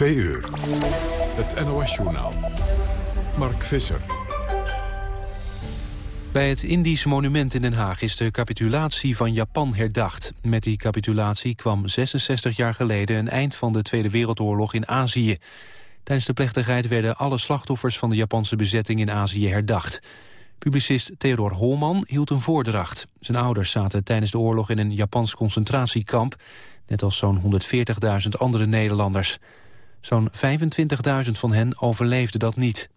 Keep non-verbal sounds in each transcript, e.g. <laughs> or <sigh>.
Twee uur. Het NOS-journaal. Mark Visser. Bij het Indisch monument in Den Haag is de capitulatie van Japan herdacht. Met die capitulatie kwam 66 jaar geleden een eind van de Tweede Wereldoorlog in Azië. Tijdens de plechtigheid werden alle slachtoffers van de Japanse bezetting in Azië herdacht. Publicist Theodor Holman hield een voordracht. Zijn ouders zaten tijdens de oorlog in een Japans concentratiekamp... net als zo'n 140.000 andere Nederlanders. Zo'n 25.000 van hen overleefden dat niet.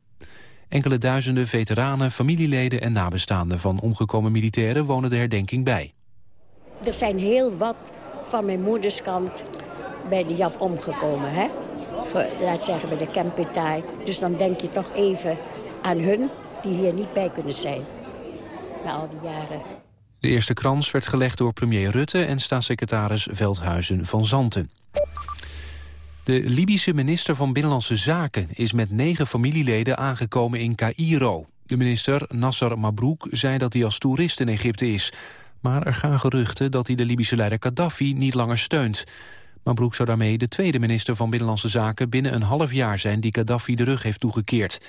Enkele duizenden veteranen, familieleden en nabestaanden van omgekomen militairen wonen de herdenking bij. Er zijn heel wat van mijn moeders kant bij de Jap omgekomen, hè? Voor, laat zeggen, bij de Kempitaai. Dus dan denk je toch even aan hun die hier niet bij kunnen zijn. Na al die jaren. De eerste krans werd gelegd door premier Rutte en staatssecretaris Veldhuizen van Zanten. De Libische minister van Binnenlandse Zaken is met negen familieleden aangekomen in Cairo. De minister, Nasser Mabrouk, zei dat hij als toerist in Egypte is. Maar er gaan geruchten dat hij de Libische leider Gaddafi niet langer steunt. Mabrouk zou daarmee de tweede minister van Binnenlandse Zaken binnen een half jaar zijn die Gaddafi de rug heeft toegekeerd.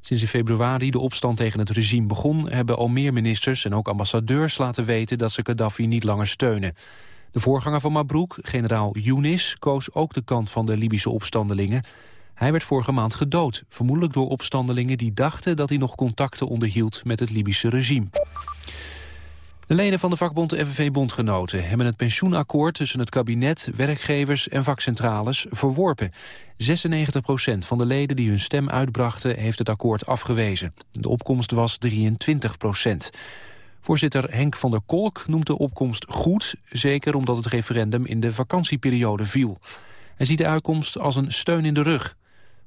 Sinds in februari de opstand tegen het regime begon... hebben al meer ministers en ook ambassadeurs laten weten... dat ze Gaddafi niet langer steunen. De voorganger van Mabrouk, generaal Younis, koos ook de kant van de Libische opstandelingen. Hij werd vorige maand gedood, vermoedelijk door opstandelingen die dachten dat hij nog contacten onderhield met het Libische regime. De leden van de vakbond de FNV-bondgenoten hebben het pensioenakkoord tussen het kabinet, werkgevers en vakcentrales verworpen. 96 procent van de leden die hun stem uitbrachten heeft het akkoord afgewezen. De opkomst was 23 procent. Voorzitter Henk van der Kolk noemt de opkomst goed... zeker omdat het referendum in de vakantieperiode viel. Hij ziet de uitkomst als een steun in de rug.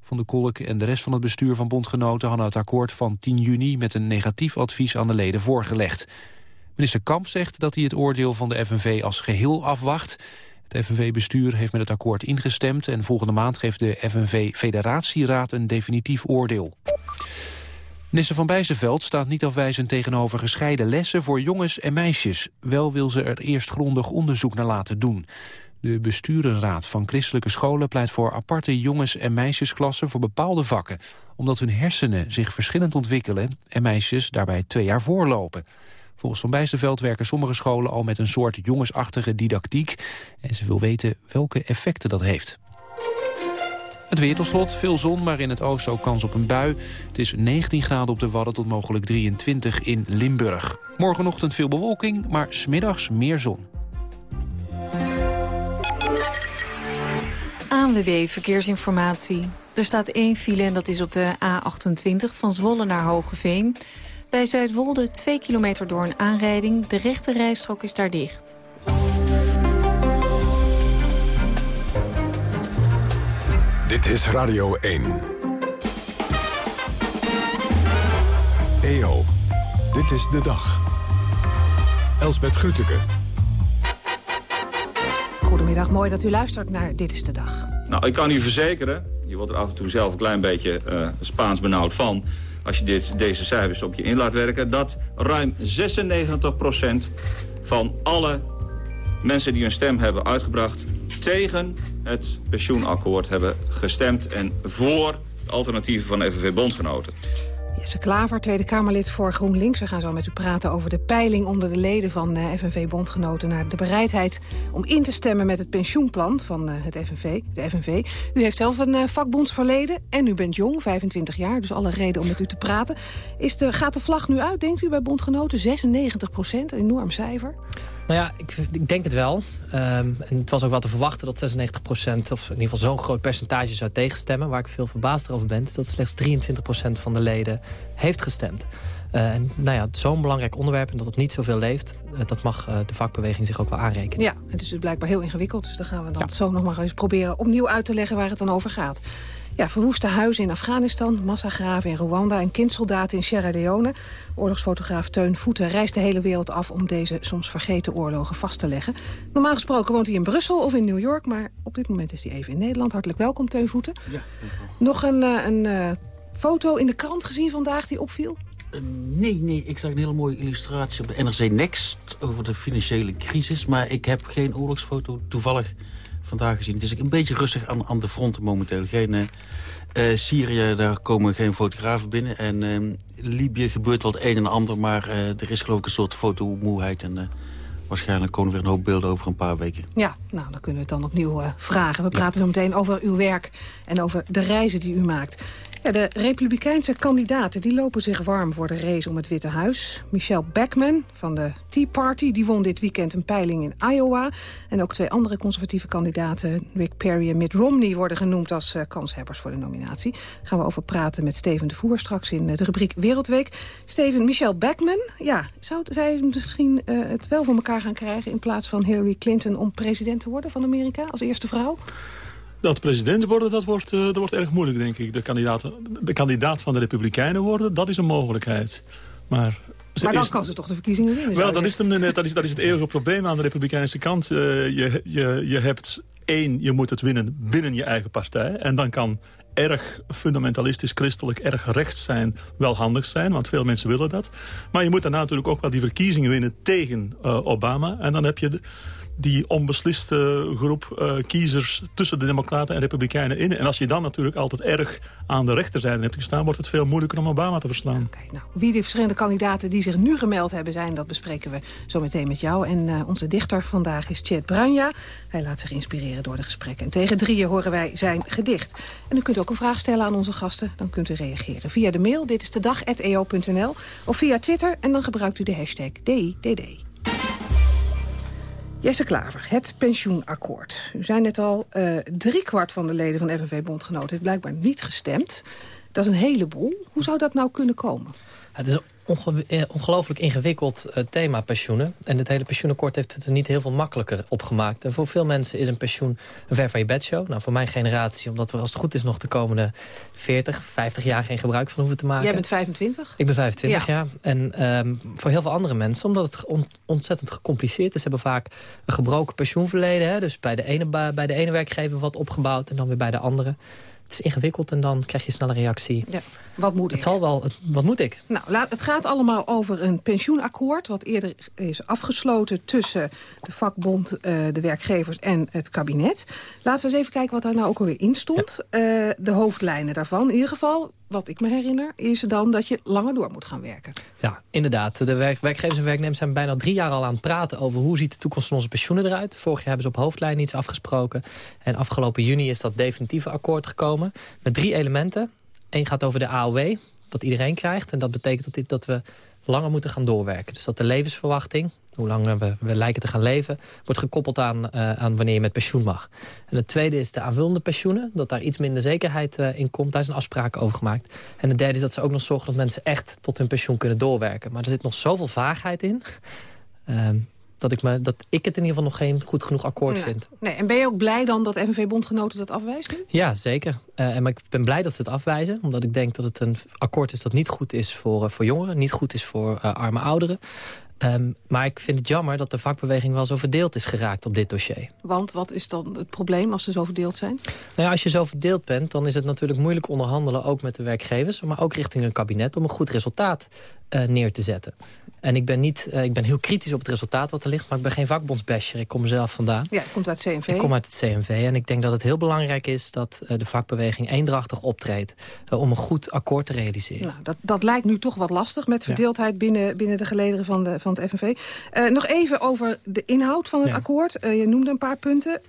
Van der Kolk en de rest van het bestuur van bondgenoten... hadden het akkoord van 10 juni met een negatief advies aan de leden voorgelegd. Minister Kamp zegt dat hij het oordeel van de FNV als geheel afwacht. Het FNV-bestuur heeft met het akkoord ingestemd... en volgende maand geeft de FNV-federatieraad een definitief oordeel. Minister Van Bijsterveld staat niet afwijzend tegenover gescheiden lessen voor jongens en meisjes. Wel wil ze er eerst grondig onderzoek naar laten doen. De besturenraad van christelijke scholen pleit voor aparte jongens- en meisjesklassen voor bepaalde vakken. Omdat hun hersenen zich verschillend ontwikkelen en meisjes daarbij twee jaar voorlopen. Volgens Van Bijsterveld werken sommige scholen al met een soort jongensachtige didactiek. En ze wil weten welke effecten dat heeft. Het weer veel zon, maar in het oosten ook kans op een bui. Het is 19 graden op de Wadden tot mogelijk 23 in Limburg. Morgenochtend veel bewolking, maar smiddags meer zon. ANWB Verkeersinformatie. Er staat één file en dat is op de A28 van Zwolle naar Hogeveen. Bij Zuidwolde 2 kilometer door een aanrijding. De rechte rijstrook is daar dicht. Dit is Radio 1. EO, dit is de dag. Elsbeth Grütke. Goedemiddag, mooi dat u luistert naar Dit is de Dag. Nou, ik kan u verzekeren, je wordt er af en toe zelf een klein beetje uh, Spaans benauwd van... als je dit, deze cijfers op je in laat werken... dat ruim 96% van alle mensen die hun stem hebben uitgebracht... tegen het pensioenakkoord hebben gestemd... en voor de alternatieven van FNV-bondgenoten. Jesse Klaver, Tweede Kamerlid voor GroenLinks. We gaan zo met u praten over de peiling onder de leden van eh, FNV-bondgenoten... naar de bereidheid om in te stemmen met het pensioenplan van eh, het FNV, de FNV. U heeft zelf een uh, vakbondsverleden en u bent jong, 25 jaar, dus alle reden om met u te praten. Is de, gaat de vlag nu uit, denkt u, bij bondgenoten? 96 procent, een enorm cijfer. Nou ja, ik, ik denk het wel. Um, en het was ook wel te verwachten dat 96 procent... of in ieder geval zo'n groot percentage zou tegenstemmen. Waar ik veel verbaasd over ben... is dat slechts 23 procent van de leden heeft gestemd. Uh, en nou ja, zo'n belangrijk onderwerp en dat het niet zoveel leeft... Uh, dat mag uh, de vakbeweging zich ook wel aanrekenen. Ja, het is dus blijkbaar heel ingewikkeld. Dus dan gaan we dan ja. zo nog maar eens proberen opnieuw uit te leggen waar het dan over gaat. Ja, verwoeste huizen in Afghanistan, massagraven in Rwanda... en kindsoldaten in Sierra Leone. Oorlogsfotograaf Teun Voeten reist de hele wereld af... om deze soms vergeten oorlogen vast te leggen. Normaal gesproken woont hij in Brussel of in New York... maar op dit moment is hij even in Nederland. Hartelijk welkom, Teun Voeten. Ja, Nog een, een uh, foto in de krant gezien vandaag die opviel? Uh, nee, nee, ik zag een hele mooie illustratie op de NRC Next... over de financiële crisis, maar ik heb geen oorlogsfoto toevallig vandaag gezien. Het is een beetje rustig aan, aan de fronten momenteel. Geen, Syrië, daar komen geen fotografen binnen. En Libië gebeurt wel het een en ander, maar er is geloof ik een soort fotomoeheid. En waarschijnlijk komen we weer een hoop beelden over een paar weken. Ja, nou, dan kunnen we het dan opnieuw vragen. We praten zo meteen over uw werk en over de reizen die u maakt de Republikeinse kandidaten die lopen zich warm voor de race om het Witte Huis. Michelle Backman van de Tea Party die won dit weekend een peiling in Iowa. En ook twee andere conservatieve kandidaten, Rick Perry en Mitt Romney... worden genoemd als uh, kanshebbers voor de nominatie. Daar gaan we over praten met Steven de Voer straks in eh, de rubriek Wereldweek. Steven, Michelle Backman, ja, zou zij misschien uh, het wel voor elkaar gaan krijgen... in plaats van Hillary Clinton om president te worden van Amerika als eerste vrouw? Dat president worden, dat wordt, uh, dat wordt erg moeilijk, denk ik. De, kandidaat, de kandidaat van de Republikeinen worden, dat is een mogelijkheid. Maar maar dan kan ze toch de verkiezingen winnen? Wel, dat is, een, dat, is, dat is het eeuwige probleem aan de Republikeinse kant. Uh, je, je, je hebt één, je moet het winnen binnen je eigen partij. En dan kan erg fundamentalistisch, christelijk, erg rechts zijn, wel handig zijn. Want veel mensen willen dat. Maar je moet daarna natuurlijk ook wel die verkiezingen winnen tegen uh, Obama. En dan heb je... De, die onbesliste groep uh, kiezers tussen de democraten en republikeinen in. En als je dan natuurlijk altijd erg aan de rechterzijde hebt gestaan... wordt het veel moeilijker om Obama te verslaan. Okay, nou, wie de verschillende kandidaten die zich nu gemeld hebben zijn... dat bespreken we zo meteen met jou. En uh, onze dichter vandaag is Chet Bruinja. Hij laat zich inspireren door de gesprekken. En tegen drieën horen wij zijn gedicht. En u kunt ook een vraag stellen aan onze gasten. Dan kunt u reageren via de mail, dit is de dag@eo.nl of via Twitter en dan gebruikt u de hashtag DIDD. Jesse Klaver, het pensioenakkoord. U zei net al, uh, driekwart van de leden van FNV-bondgenoten heeft blijkbaar niet gestemd. Dat is een heleboel. Hoe zou dat nou kunnen komen? Het is een eh, ongelooflijk ingewikkeld uh, thema pensioenen. En het hele pensioenakkoord heeft het er niet heel veel makkelijker op gemaakt. En voor veel mensen is een pensioen een ver van je bedshow. Nou, voor mijn generatie, omdat we als het goed is nog de komende 40, 50 jaar geen gebruik van hoeven te maken. Jij bent 25? Ik ben 25, ja. En um, voor heel veel andere mensen, omdat het on ontzettend gecompliceerd is. Ze hebben vaak een gebroken pensioenverleden. Hè? Dus bij de, ene, bij de ene werkgever wat opgebouwd en dan weer bij de andere. Het is ingewikkeld en dan krijg je snelle reactie. Ja. Wat moet het Zal wel, wat moet ik? Nou, laat, het gaat allemaal over een pensioenakkoord... wat eerder is afgesloten tussen de vakbond, uh, de werkgevers en het kabinet. Laten we eens even kijken wat daar nou ook alweer in stond. Uh, de hoofdlijnen daarvan. In ieder geval, wat ik me herinner, is dan dat je langer door moet gaan werken. Ja, inderdaad. De werk, werkgevers en werknemers zijn bijna drie jaar al aan het praten... over hoe ziet de toekomst van onze pensioenen eruit. Vorig jaar hebben ze op hoofdlijnen iets afgesproken. En afgelopen juni is dat definitieve akkoord gekomen. Met drie elementen. Eén gaat over de AOW, wat iedereen krijgt. En dat betekent dat, dat we langer moeten gaan doorwerken. Dus dat de levensverwachting, hoe lang we, we lijken te gaan leven... wordt gekoppeld aan, uh, aan wanneer je met pensioen mag. En het tweede is de aanvullende pensioenen. Dat daar iets minder zekerheid uh, in komt. Daar zijn afspraken over gemaakt. En het derde is dat ze ook nog zorgen dat mensen echt tot hun pensioen kunnen doorwerken. Maar er zit nog zoveel vaagheid in... Uh, dat ik, me, dat ik het in ieder geval nog geen goed genoeg akkoord vind. Nee. En ben je ook blij dan dat FNV-bondgenoten dat afwijzen? Ja, zeker. Uh, en ik ben blij dat ze het afwijzen. Omdat ik denk dat het een akkoord is dat niet goed is voor, uh, voor jongeren. Niet goed is voor uh, arme ouderen. Um, maar ik vind het jammer dat de vakbeweging wel zo verdeeld is geraakt op dit dossier. Want wat is dan het probleem als ze zo verdeeld zijn? Nou ja, als je zo verdeeld bent, dan is het natuurlijk moeilijk onderhandelen... ook met de werkgevers, maar ook richting een kabinet... om een goed resultaat neer te zetten. En ik ben, niet, uh, ik ben heel kritisch op het resultaat wat er ligt... maar ik ben geen vakbondsbasher. Ik kom er zelf vandaan. Ja, komt uit CNV. Ik kom uit het CNV. En ik denk dat het heel belangrijk is... dat uh, de vakbeweging eendrachtig optreedt... Om een goed akkoord te realiseren. Nou, dat, dat lijkt nu toch wat lastig... met verdeeldheid ja. binnen, binnen de gelederen van, de, van het FNV. nog even over de inhoud van het ja. akkoord. je noemde een paar punten.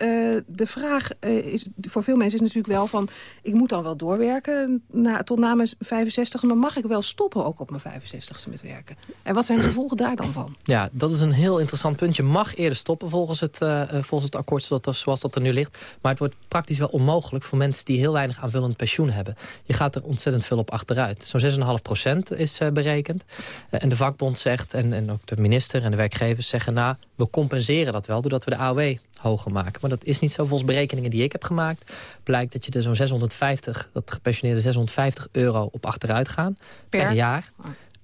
de vraag is, voor veel mensen is natuurlijk wel van... ik moet dan wel doorwerken na, tot na mijn 65 maar mag ik wel stoppen ook op mijn 65ste met werken? En wat zijn de gevolgen daar dan van? Ja, dat is een heel interessant punt. Je mag eerder stoppen volgens het, uh, volgens het akkoord zoals, zoals dat er nu ligt. Maar het wordt praktisch wel onmogelijk voor mensen die heel weinig aanvullend pensioen hebben. Je gaat er ontzettend veel op achteruit. Zo'n 6,5 procent is uh, berekend. Uh, en de vakbond zegt, en, en ook de minister en de werkgevers zeggen... nou, we compenseren dat wel doordat we de AOW hoger maken. Maar dat is niet zo. Volgens berekeningen die ik heb gemaakt... blijkt dat je er zo'n 650, dat gepensioneerde 650 euro op achteruit gaan per, per jaar.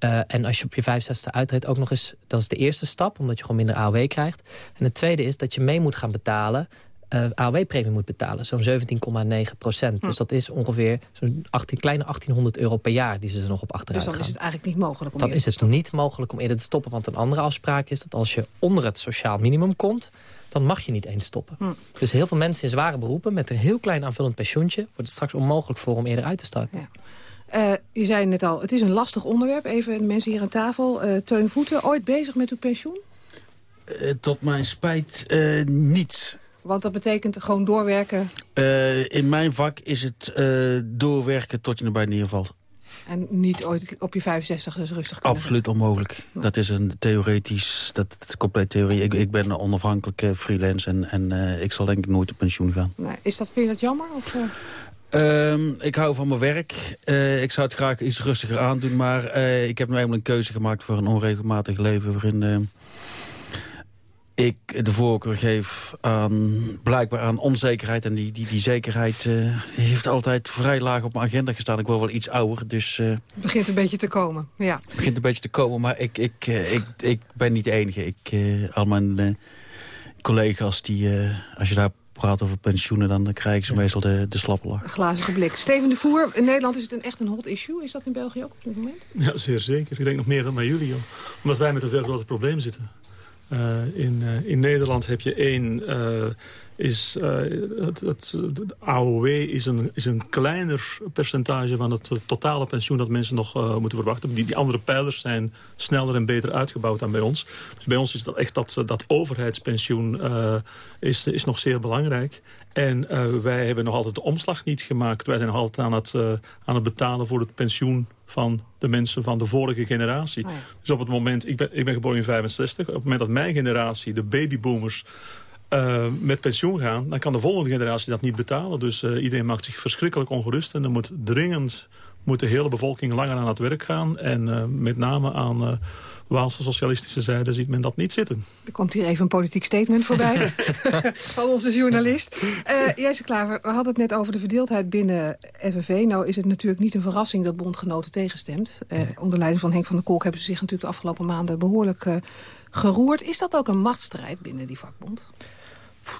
Uh, en als je op je 65e uitreedt ook nog eens... dat is de eerste stap, omdat je gewoon minder AOW krijgt. En het tweede is dat je mee moet gaan betalen... Uh, AOW-premie moet betalen, zo'n 17,9 procent. Hm. Dus dat is ongeveer zo'n kleine 1800 euro per jaar... die ze er nog op achteruit Dus dan is het eigenlijk niet mogelijk om Dan is het niet mogelijk om eerder te stoppen. Want een andere afspraak is dat als je onder het sociaal minimum komt dan mag je niet eens stoppen. Hm. Dus heel veel mensen in zware beroepen met een heel klein aanvullend pensioentje... wordt het straks onmogelijk voor om eerder uit te stappen. Ja. Uh, je zei net al, het is een lastig onderwerp. Even mensen hier aan tafel. Uh, Teun Voeten, ooit bezig met uw pensioen? Uh, tot mijn spijt niet. Want dat betekent gewoon doorwerken? in mijn vak is het doorwerken tot je erbij neervalt. En niet ooit op je 65 dus rustig kunnen Absoluut onmogelijk. Dat is een theoretisch, dat is compleet theorie. Ik, ik ben een onafhankelijke freelance en, en ik zal denk ik nooit op pensioen gaan. Nee. Is dat, vind je dat jammer? Of, Um, ik hou van mijn werk. Uh, ik zou het graag iets rustiger aandoen. Maar uh, ik heb nu eenmaal een keuze gemaakt voor een onregelmatig leven... waarin uh, ik de voorkeur geef aan, blijkbaar aan onzekerheid. En die, die, die zekerheid heeft altijd vrij laag op mijn agenda gestaan. Ik word wel iets ouder, dus... het begint een beetje te komen, ja. Het begint een beetje te komen, maar ik, ik, ik, ik ben niet de enige. Ik, al mijn collega's, die, als je daar praat over pensioenen... dan krijgen ze meestal de, de slappe lach. Glazige blik. Steven de Voer, in Nederland is het een echt een hot issue. Is dat in België ook op dit moment? Ja, zeer zeker. Ik denk nog meer dan bij jullie. Joh. Omdat wij met een veel groter probleem zitten. Uh, in, uh, in Nederland heb je één... Uh, is, uh, het, AOW is een, is een kleiner percentage van het totale pensioen dat mensen nog uh, moeten verwachten. Die, die andere pijlers zijn sneller en beter uitgebouwd dan bij ons. Dus bij ons is dat echt dat, dat overheidspensioen uh, is, is nog zeer belangrijk. En wij hebben nog altijd de omslag niet gemaakt. Wij zijn nog altijd aan het, aan het betalen voor het pensioen van de mensen van de vorige generatie. Oh ja. Dus op het moment, ik ben, ik ben geboren in 65, op het moment dat mijn generatie, de babyboomers uh, met pensioen gaan... dan kan de volgende generatie dat niet betalen. Dus uh, iedereen maakt zich verschrikkelijk ongerust. En er moet dringend moet de hele bevolking langer aan het werk gaan. En uh, met name aan Waalse socialistische zijde ziet men dat niet zitten. Er komt hier even een politiek statement voorbij <laughs> van onze journalist. Uh, Jesse Klaver, we hadden het net over de verdeeldheid binnen FNV. Nou is het natuurlijk niet een verrassing dat bondgenoten tegenstemt. Uh, onder leiding van Henk van der Kolk hebben ze zich natuurlijk de afgelopen maanden behoorlijk uh, geroerd. Is dat ook een machtsstrijd binnen die vakbond?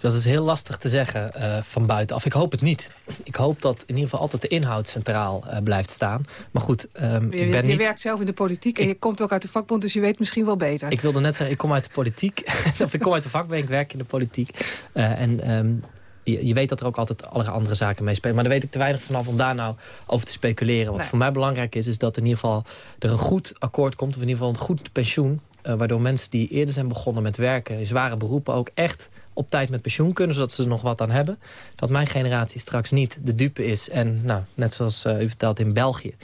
Dat is heel lastig te zeggen uh, van buitenaf. Ik hoop het niet. Ik hoop dat in ieder geval altijd de inhoud centraal uh, blijft staan. Maar goed, um, je, ik ben je niet... werkt zelf in de politiek en je komt ook uit de vakbond... dus je weet misschien wel beter. Ik wilde net zeggen, ik kom uit de politiek. <laughs> of ik kom uit de vakbond, ik werk in de politiek. Uh, en... Um, je, je, weet dat er ook altijd allerlei andere zaken mee spelen. Maar daar weet ik te weinig vanaf om daar nou over te speculeren. Wat Nee. voor mij belangrijk is, is dat in ieder geval er een goed akkoord komt. Of in ieder geval een goed pensioen. Uh, waardoor mensen die eerder zijn begonnen met werken... in zware beroepen ook echt op tijd met pensioen kunnen, zodat ze er nog wat aan hebben. Dat mijn generatie straks niet de dupe is. En nou, net zoals uh, u vertelt in België,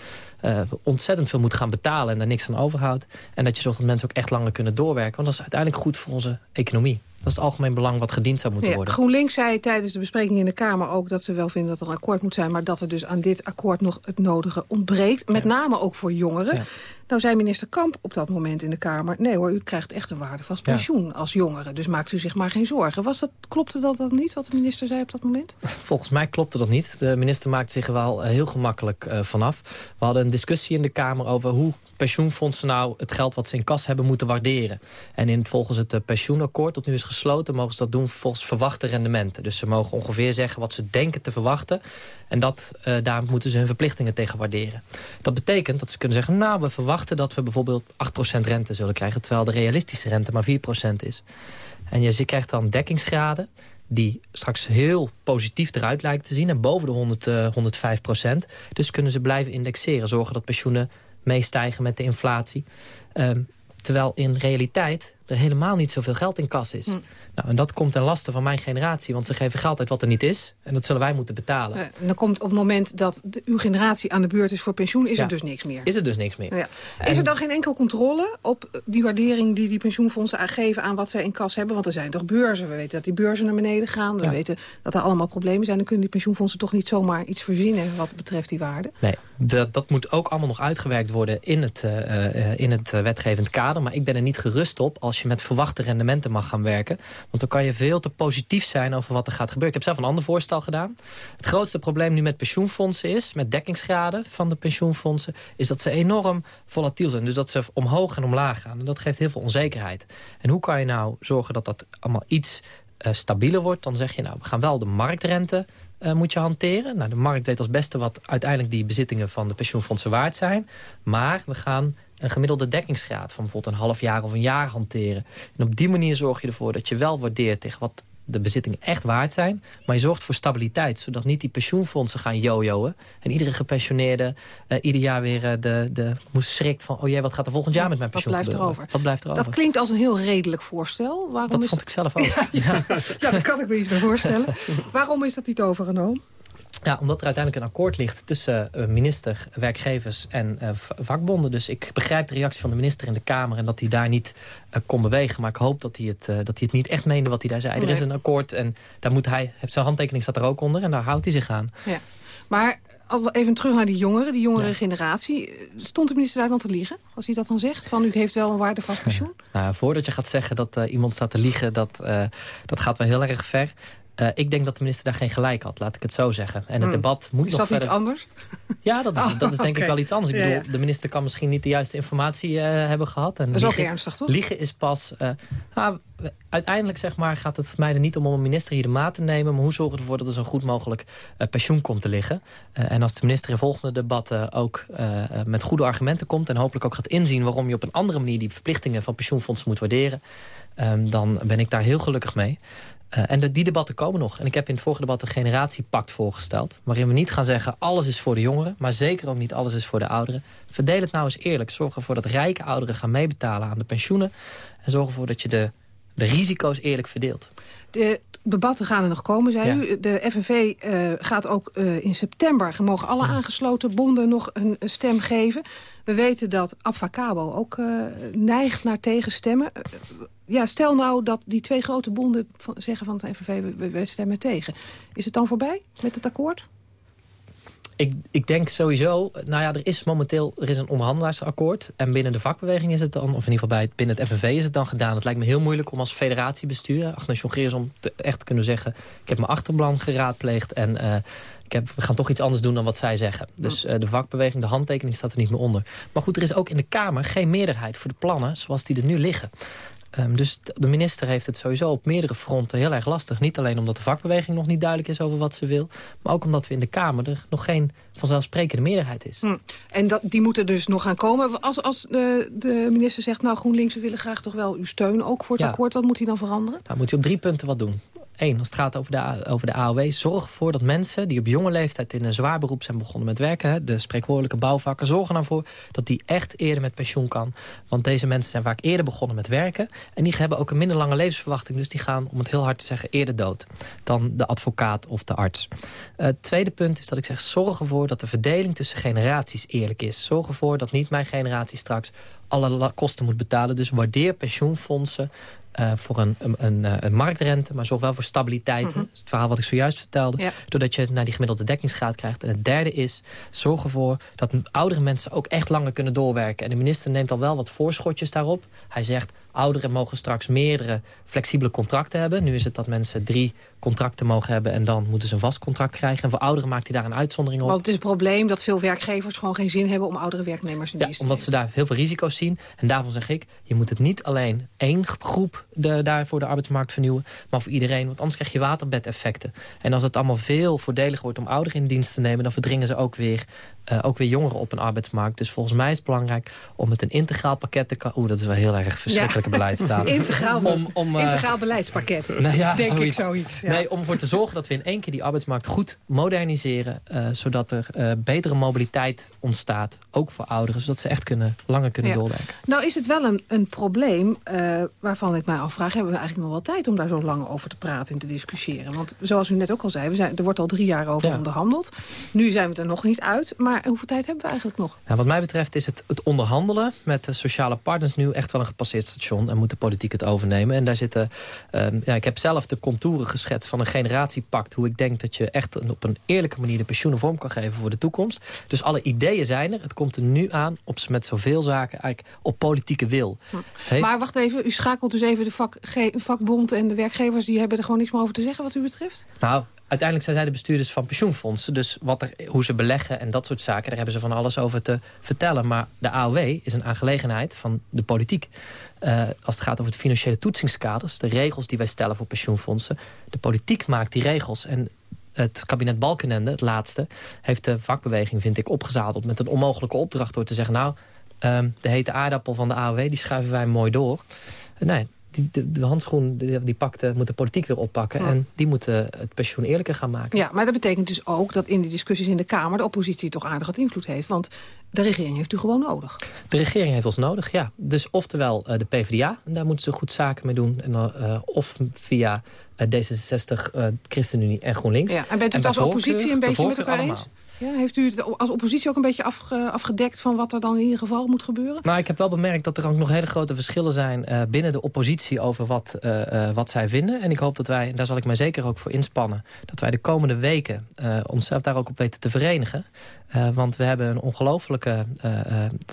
uh, ontzettend veel moet gaan betalen en daar niks aan overhoudt. En dat je zorgt dat mensen ook echt langer kunnen doorwerken. Want dat is uiteindelijk goed voor onze economie. Dat is het algemeen belang wat gediend zou moeten Ja, worden. GroenLinks zei tijdens de bespreking in de Kamer ook... dat ze wel vinden dat er een akkoord moet zijn... maar dat er dus aan dit akkoord nog het nodige ontbreekt. Met name ook voor jongeren. Ja. Nou zei minister Kamp op dat moment in de Kamer... nee hoor, u krijgt echt een waardevast Ja. pensioen als jongere. Dus maakt u zich maar geen zorgen. Was dat, klopte dat dan niet, wat de minister zei op dat moment? <laughs> Volgens mij klopte dat niet. De minister maakt zich er wel eh, heel gemakkelijk uh, vanaf. We hadden een discussie in de Kamer over hoe pensioenfondsen nou het geld wat ze in kas hebben moeten waarderen. En in, volgens het uh, pensioenakkoord dat nu is gesloten... mogen ze dat doen volgens verwachte rendementen. Dus ze mogen ongeveer zeggen wat ze denken te verwachten. En dat, uh, daar moeten ze hun verplichtingen tegen waarderen. Dat betekent dat ze kunnen zeggen... nou, we verwachten dat we bijvoorbeeld 8% rente zullen krijgen... terwijl de realistische rente maar 4% is. En je krijgt dan dekkingsgraden die straks heel positief eruit lijken te zien... en boven de 100, uh, 105 procent. Dus kunnen ze blijven indexeren. Zorgen dat pensioenen meestijgen met de inflatie. Um, terwijl in realiteit er helemaal niet zoveel geld in kas is. Hm. Nou, en dat komt ten laste van mijn generatie. Want ze geven geld uit wat er niet is. En dat zullen wij moeten betalen. Uh, en dan komt op het moment dat de, uw generatie aan de beurt is voor pensioen... is Ja. er dus niks meer. Is er dus niks meer. Ja. En- Is er dan geen enkel controle op die waardering die die pensioenfondsen geven aan wat zij in kas hebben? Want er zijn toch beurzen. We weten dat die beurzen naar beneden gaan. We Ja. weten dat er allemaal problemen zijn. Dan kunnen die pensioenfondsen toch niet zomaar iets verzinnen wat betreft die waarde. Nee, dat, dat moet ook allemaal nog uitgewerkt worden in het, uh, uh, in het wetgevend kader. Maar ik ben er niet gerust op als je met verwachte rendementen mag gaan werken. Want dan kan je veel te positief zijn over wat er gaat gebeuren. Ik heb zelf een ander voorstel gedaan. Het grootste probleem nu met pensioenfondsen is, met dekkingsgraden van de pensioenfondsen, is dat ze enorm volatiel zijn. Dus dat ze omhoog en omlaag gaan. En dat geeft heel veel onzekerheid. En hoe kan je nou zorgen dat dat allemaal iets uh, stabieler wordt, dan zeg je nou, we gaan wel de marktrente uh, moet je hanteren. Nou, de markt weet als beste wat uiteindelijk die bezittingen van de pensioenfondsen waard zijn. Maar we gaan een gemiddelde dekkingsgraad van bijvoorbeeld een half jaar of een jaar hanteren. En op die manier zorg je ervoor dat je wel waardeert tegen wat de bezittingen echt waard zijn. Maar je zorgt voor stabiliteit, zodat niet die pensioenfondsen gaan jojoen. En iedere gepensioneerde uh, ieder jaar weer uh, de, de, moest schrikt van... oh jee, wat gaat er volgend jaar met mijn pensioen wat blijft erover? Wat blijft erover? Dat klinkt als een heel redelijk voorstel. Waarom dat vond ik zelf <laughs> ook. ja, ja. ja, daar kan ik me iets bij voorstellen. <laughs> Waarom is dat niet overgenomen? Ja, omdat er uiteindelijk een akkoord ligt tussen uh, minister, werkgevers en uh, vakbonden. Dus ik begrijp de reactie van de minister in de Kamer... en dat hij daar niet uh, kon bewegen. Maar ik hoop dat hij, het, dat hij het niet echt meende wat hij daar zei. Er is een akkoord en daar moet hij, zijn handtekening staat er ook onder... en daar houdt hij zich aan. Ja. Maar even terug naar die jongeren, die jongere generatie. Stond de minister daar dan te liegen, als hij dat dan zegt? Van u heeft wel een waardevast <laughs> pensioen? Nou, voordat je gaat zeggen dat iemand staat te liegen... dat, dat gaat wel heel erg ver. Uh, ik denk dat de minister daar geen gelijk had, laat ik het zo zeggen. En het hmm. debat moet is nog dat iets anders? Ja, dat, <laughs> oh, dat is denk okay. ik wel iets anders. Ik bedoel, ja, ja. de minister kan misschien niet de juiste informatie uh, hebben gehad. En dat is liegen, ook ernstig, toch? Liegen is pas... Uh, nou, uiteindelijk zeg maar, gaat het mij er niet om om een minister hier de maat te nemen... maar hoe zorgen we ervoor dat er zo'n goed mogelijk pensioen komt te liggen. en als de minister in volgende debatten ook met goede argumenten komt... en hopelijk ook gaat inzien waarom je op een andere manier... die verplichtingen van pensioenfondsen moet waarderen... Um, dan ben ik daar heel gelukkig mee. Uh, en die debatten komen nog. En ik heb in het vorige debat een generatiepact voorgesteld. Waarin we niet gaan zeggen alles is voor de jongeren. Maar zeker ook niet alles is voor de ouderen. Verdeel het nou eens eerlijk. Zorg ervoor dat rijke ouderen gaan meebetalen aan de pensioenen. En zorg ervoor dat je de, de risico's eerlijk verdeelt. De debatten gaan er nog komen, zei ja. u. De FNV uh, gaat ook uh, in september... mogen alle aangesloten bonden nog een, een, stem geven. We weten dat Abfacabo ook uh, neigt naar tegenstemmen ja, stel nou dat die twee grote bonden van, zeggen van het FNV, we, we stemmen tegen. Is het dan voorbij met het akkoord? Ik, ik denk sowieso, nou ja, er is momenteel er is een onderhandelaarsakkoord. En binnen de vakbeweging is het dan, of in ieder geval bij het, binnen het FNV is het dan gedaan. Het lijkt me heel moeilijk om als federatiebestuur, Agnes Jongerius, om echt te kunnen zeggen... ik heb mijn achterplan geraadpleegd en uh, ik heb, we gaan toch iets anders doen dan wat zij zeggen. Dus uh, de vakbeweging, de handtekening staat er niet meer onder. Maar goed, er is ook in de Kamer geen meerderheid voor de plannen zoals die er nu liggen. Um, dus de minister heeft het sowieso op meerdere fronten heel erg lastig. Niet alleen omdat de vakbeweging nog niet duidelijk is over wat ze wil... maar ook omdat we in de Kamer er nog geen vanzelfsprekende meerderheid is. Hm. En dat, die moeten dus nog gaan komen. Als, als de, de minister zegt, nou GroenLinks, we willen graag toch wel uw steun ook voor het ja. akkoord... wat moet hij dan veranderen? Nou, moet hij op drie punten wat doen. Eén, als het gaat over de, over de AOW, zorg ervoor dat mensen die op jonge leeftijd in een zwaar beroep zijn begonnen met werken, de spreekwoordelijke bouwvakken, zorgen ervoor dat die echt eerder met pensioen kan. Want deze mensen zijn vaak eerder begonnen met werken en die hebben ook een minder lange levensverwachting. Dus die gaan, om het heel hard te zeggen, eerder dood dan de advocaat of de arts. Het tweede punt is dat ik zeg, zorg ervoor dat de verdeling tussen generaties eerlijk is. Zorg ervoor dat niet mijn generatie straks alle kosten moet betalen. Dus waardeer pensioenfondsen uh, voor een, een, een, eh, een, marktrente, maar zorg wel voor stabiliteit. Mm -hmm. Het verhaal wat ik zojuist vertelde. Ja. Doordat je naar die gemiddelde dekkingsgraad krijgt. En het derde is, zorg ervoor dat oudere mensen ook echt langer kunnen doorwerken. En de minister neemt al wel wat voorschotjes daarop. Hij zegt, ouderen mogen straks meerdere flexibele contracten hebben. Nu is het dat mensen drie contracten mogen hebben... en dan moeten ze een vast contract krijgen. En voor ouderen maakt hij daar een uitzondering op. Want het is het probleem dat veel werkgevers gewoon geen zin hebben... om oudere werknemers in dienst ja, omdat ze daar heel veel risico's zien. En daarvan zeg ik, je moet het niet alleen één groep de, daar voor de arbeidsmarkt vernieuwen... maar voor iedereen, want anders krijg je waterbedeffecten. En als het allemaal veel voordeliger wordt om ouderen in dienst te nemen... dan verdringen ze ook weer uh, ook weer jongeren op een arbeidsmarkt. Dus volgens mij is het belangrijk om met een integraal pakket te... Oeh, dat is wel heel erg verschrikkelijke ja. beleidstaat. <laughs> integraal, om, om, uh, integraal beleidspakket, <laughs> nou ja, denk zoiets. ik zoiets. Ja. Nee, om ervoor te zorgen dat we in één keer die arbeidsmarkt goed moderniseren... Uh, zodat er betere mobiliteit ontstaat, ook voor ouderen... zodat ze echt kunnen, langer kunnen ja. doorwerken. Nou is het wel een, een probleem waarvan ik mij afvraag... hebben we eigenlijk nog wel tijd om daar zo lang over te praten en te discussiëren? Want zoals u net ook al zei, we zijn, er wordt al drie jaar over onderhandeld. Nu zijn we er nog niet uit, maar maar hoeveel tijd hebben we eigenlijk nog? Nou, wat mij betreft is het, het onderhandelen met de sociale partners nu echt wel een gepasseerd station. En moet de politiek het overnemen. En daar zitten, um, ja, ik heb zelf de contouren geschetst van een generatiepact. Hoe ik denk dat je echt op een eerlijke manier de pensioenen vorm kan geven voor de toekomst. Dus alle ideeën zijn er. Het komt er nu aan op met zoveel zaken eigenlijk op politieke wil. Hm. Hey. Maar wacht even, u schakelt dus even de vak, vakbond en de werkgevers. Die hebben er gewoon niks meer over te zeggen wat u betreft? Nou, uiteindelijk zijn zij de bestuurders van pensioenfondsen. Dus wat er, hoe ze beleggen en dat soort zaken, daar hebben ze van alles over te vertellen. Maar de AOW is een aangelegenheid van de politiek. Uh, als het gaat over het financiële toetsingskaders, de regels die wij stellen voor pensioenfondsen. De politiek maakt die regels en het kabinet Balkenende, het laatste... heeft de vakbeweging, vind ik, opgezadeld met een onmogelijke opdracht... door te zeggen, nou, ehm, de hete aardappel van de AOW... die schuiven wij mooi door. Nee, die, de, de handschoen die, die pakte, moet de politiek weer oppakken. En die moeten het pensioen eerlijker gaan maken. Ja, maar dat betekent dus ook dat in de discussies in de Kamer... de oppositie toch aardig wat invloed heeft. Want de regering heeft u gewoon nodig. De regering heeft ons nodig, ja. Dus oftewel uh, de PvdA, en daar moeten ze goed zaken mee doen. En, uh, of via uh, D66, ChristenUnie en GroenLinks. Ja, en bent u het als oppositie een beetje met elkaar eens? Ja, heeft u het als oppositie ook een beetje afge, afgedekt... van wat er dan in ieder geval moet gebeuren? Nou, ik heb wel bemerkt dat er ook nog hele grote verschillen zijn... Uh, binnen de oppositie over wat, uh, uh, wat zij vinden. En ik hoop dat wij, en daar zal ik mij zeker ook voor inspannen... dat wij de komende weken onszelf daar ook op weten te verenigen. Want we hebben een ongelofelijke...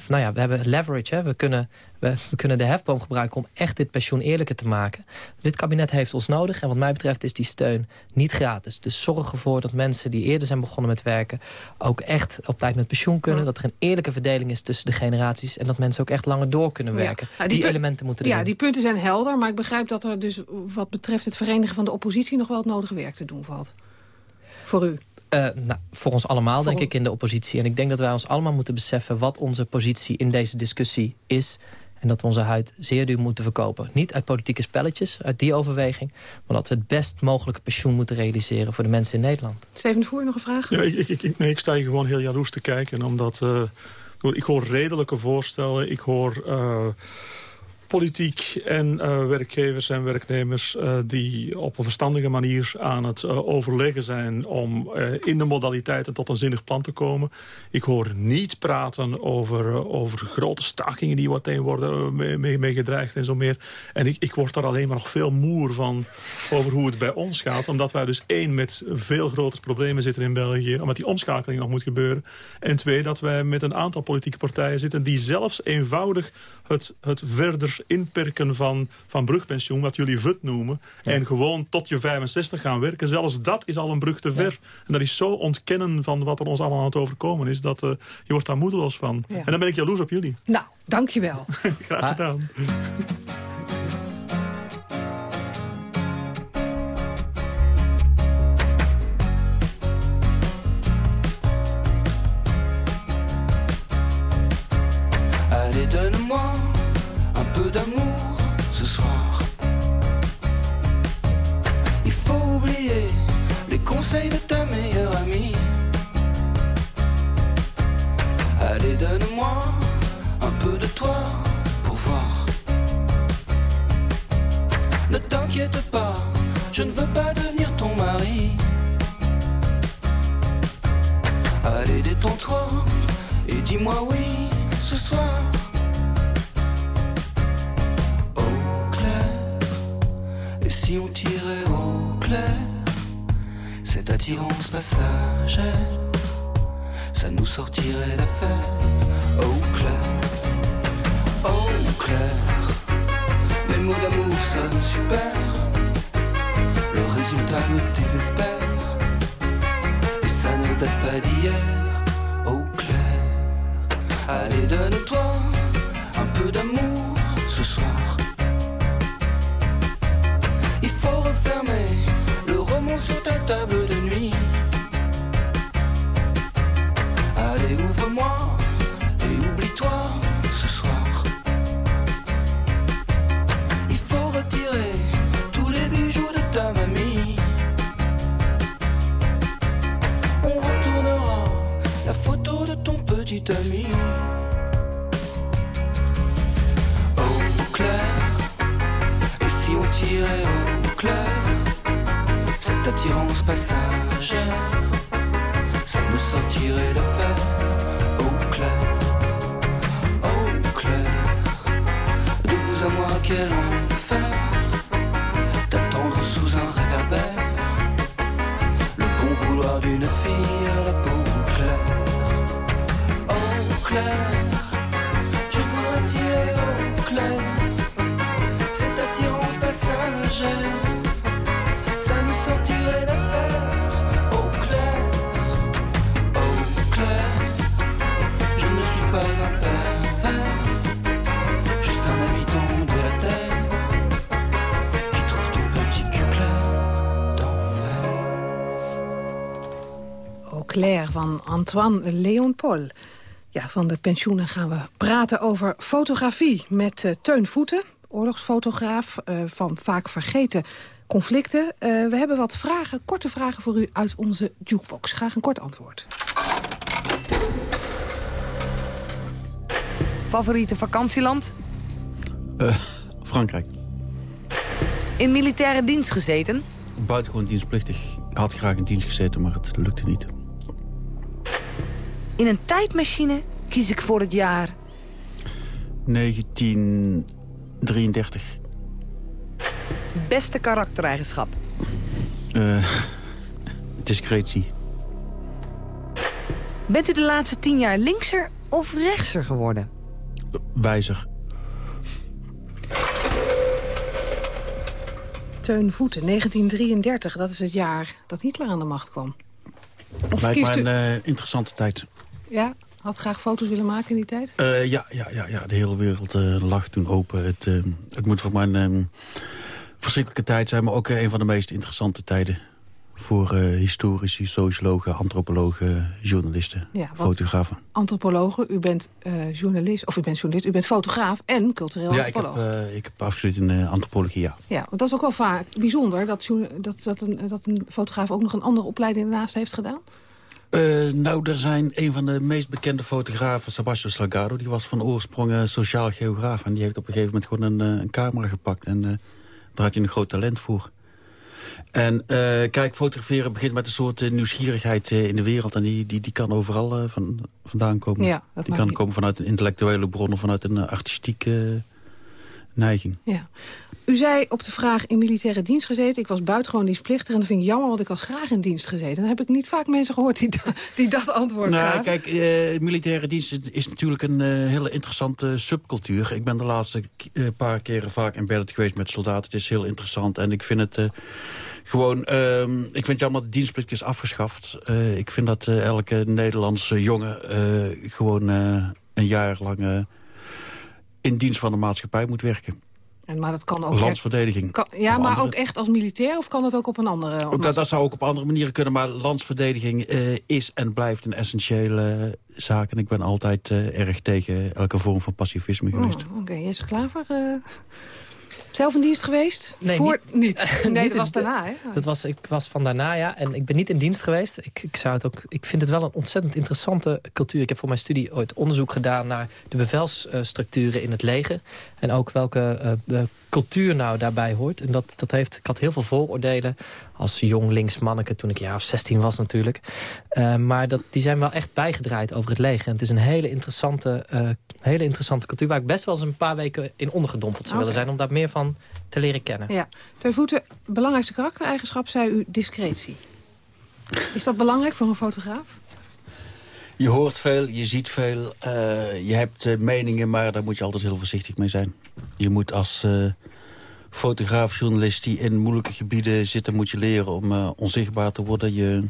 nou ja, we hebben leverage. Hè. We, kunnen, we, we, kunnen de hefboom gebruiken om echt dit pensioen eerlijker te maken. Dit kabinet heeft ons nodig. En wat mij betreft is die steun niet gratis. Dus zorg ervoor dat mensen die eerder zijn begonnen met werken ook echt op tijd met pensioen kunnen. Dat er een eerlijke verdeling is tussen de generaties. En dat mensen ook echt langer door kunnen werken. Ja, nou, die, elementen moeten erin. Ja, die punten zijn helder. Maar ik begrijp dat er dus wat betreft het verenigen van de oppositie... nog wel het nodige werk te doen valt. Voor u. Uh, nou, voor ons allemaal, denk ik, in de oppositie. En ik denk dat wij ons allemaal moeten beseffen... wat onze positie in deze discussie is. En dat we onze huid zeer duur moeten verkopen. Niet uit politieke spelletjes, uit die overweging. Maar dat we het best mogelijke pensioen moeten realiseren voor de mensen in Nederland. Steven de Voer, nog een vraag? Ja, ik, ik, nee, ik sta hier gewoon heel jaloers te kijken. Omdat uh, ik hoor redelijke voorstellen. Ik hoor... Uh, politiek en uh, werkgevers en werknemers uh, die op een verstandige manier aan het uh, overleggen zijn om in de modaliteiten tot een zinnig plan te komen. Ik hoor niet praten over, over grote stakingen die meteen worden mee, mee, mee, gedreigd en zo meer. En ik, ik word daar alleen maar nog veel moer van over hoe het bij ons gaat. Omdat wij dus één met veel grotere problemen zitten in België. Omdat die omschakeling nog moet gebeuren. En twee dat wij met een aantal politieke partijen zitten die zelfs eenvoudig het, het verder inperken van, van brugpensioen, wat jullie VUT noemen, en gewoon tot je 65 gaan werken, zelfs dat is al een brug te ver. En dat is zo ontkennen van wat er ons allemaal aan het overkomen is, dat uh, je wordt daar moedeloos van. En dan ben ik jaloers op jullie. Nou, dankjewel. <laughs> Graag gedaan. D'amour ce soir. Il faut oublier les conseils de ta meilleure d'affaire au clair, au clair. Mes mots d'amour sonnent super, le résultat me désespère, et ça ne date pas d'hier, Clair van Antoine Léon Paul. Ja, van de pensioenen gaan we praten over fotografie met uh, Teun Voeten, oorlogsfotograaf uh, van vaak vergeten conflicten. Uh, we hebben wat vragen, korte vragen voor u uit onze jukebox. Graag een kort antwoord. Favoriete vakantieland? Frankrijk. In militaire dienst gezeten? Buitengewoon dienstplichtig. Ik had graag in dienst gezeten, maar het lukte niet. In een tijdmachine kies ik voor het jaar... 1933. Beste karaktereigenschap? Uh, <laughs> discretie. Bent u de laatste tien jaar linkser of rechtser geworden? Wijzer. Teun Voeten, 1933. Dat is het jaar dat Hitler aan de macht kwam. Of Lijkt mij een uh, interessante tijd. Ja? Had graag foto's willen maken in die tijd? Uh, ja, ja, ja, ja, de hele wereld uh, lag toen open. Het, uh, het moet voor mij een verschrikkelijke tijd zijn... maar ook een van de meest interessante tijden voor historici, sociologen, antropologen, journalisten, ja, fotografen. Antropologen, u bent journalist, of u bent journalist, u bent fotograaf en cultureel ja, antropoloog. Ja, ik heb, ik heb afgestudeerd in antropologie, ja. Ja, want dat is ook wel vaak bijzonder, dat, dat, dat, een, dat een fotograaf ook nog een andere opleiding daarnaast heeft gedaan? Uh, nou, er zijn een van de meest bekende fotografen, Sebastian Slagado... die was van oorsprong uh, sociaal geograaf. En die heeft op een gegeven moment gewoon een, uh, een camera gepakt. En daar had hij een groot talent voor. En kijk, fotograferen begint met een soort nieuwsgierigheid in de wereld. En die, die, die kan overal van, vandaan komen. Ja, die kan komen vanuit een intellectuele bron of vanuit een artistieke neiging. Ja. U zei op de vraag in militaire dienst gezeten. Ik was buitengewoon dienstplichtig en dat vind ik jammer, want ik was graag in dienst gezeten. Dan heb ik niet vaak mensen gehoord die, da die dat antwoord nou, gaven. Kijk, uh, militaire dienst is natuurlijk een uh, hele interessante subcultuur. Ik ben de laatste uh, paar keren vaak in bed geweest met soldaten. Het is heel interessant en ik vind het gewoon... Ehm, ik vind het jammer dat de dienstplicht is afgeschaft. ik vind dat elke Nederlandse jongen gewoon een jaar lang in dienst van de maatschappij moet werken. En, maar dat kan ook Landsverdediging. Kan, ja, maar andere... ook echt als militair of kan dat ook op een andere... Ook dat, dat, zou ook op andere manieren kunnen, maar landsverdediging uh, is en blijft een essentiële zaak. En ik ben altijd uh, erg tegen elke vorm van pacifisme geweest. Oh, Oké, okay. Jesse Klaver... Zelf in dienst geweest? Nee, Voor, niet. niet. <laughs> Nee, dat was daarna, hè? Dat was, ik was van daarna, ja. En ik ben niet in dienst geweest. Ik, ik, zou het ook, ik vind het wel een ontzettend interessante cultuur. Ik heb voor mijn studie ooit onderzoek gedaan naar de bevelsstructuren in het leger. En ook welke uh, cultuur nou daarbij hoort. En dat, dat heeft, ik had heel veel vooroordelen als jong links manneke toen ik jaar of 16 was natuurlijk. Uh, maar dat, die zijn wel echt bijgedraaid over het leger. En het is een hele interessante, uh, hele interessante cultuur... waar ik best wel eens een paar weken in ondergedompeld zou okay. willen zijn... om daar meer van te leren kennen. Ja. Ten voeten, belangrijkste karaktereigenschap zei u discretie. Is dat belangrijk voor een fotograaf? Je hoort veel, je ziet veel, uh, je hebt uh, meningen... maar daar moet je altijd heel voorzichtig mee zijn. Je moet als uh, fotograaf, journalist die in moeilijke gebieden zit... moet je leren om onzichtbaar te worden. Je,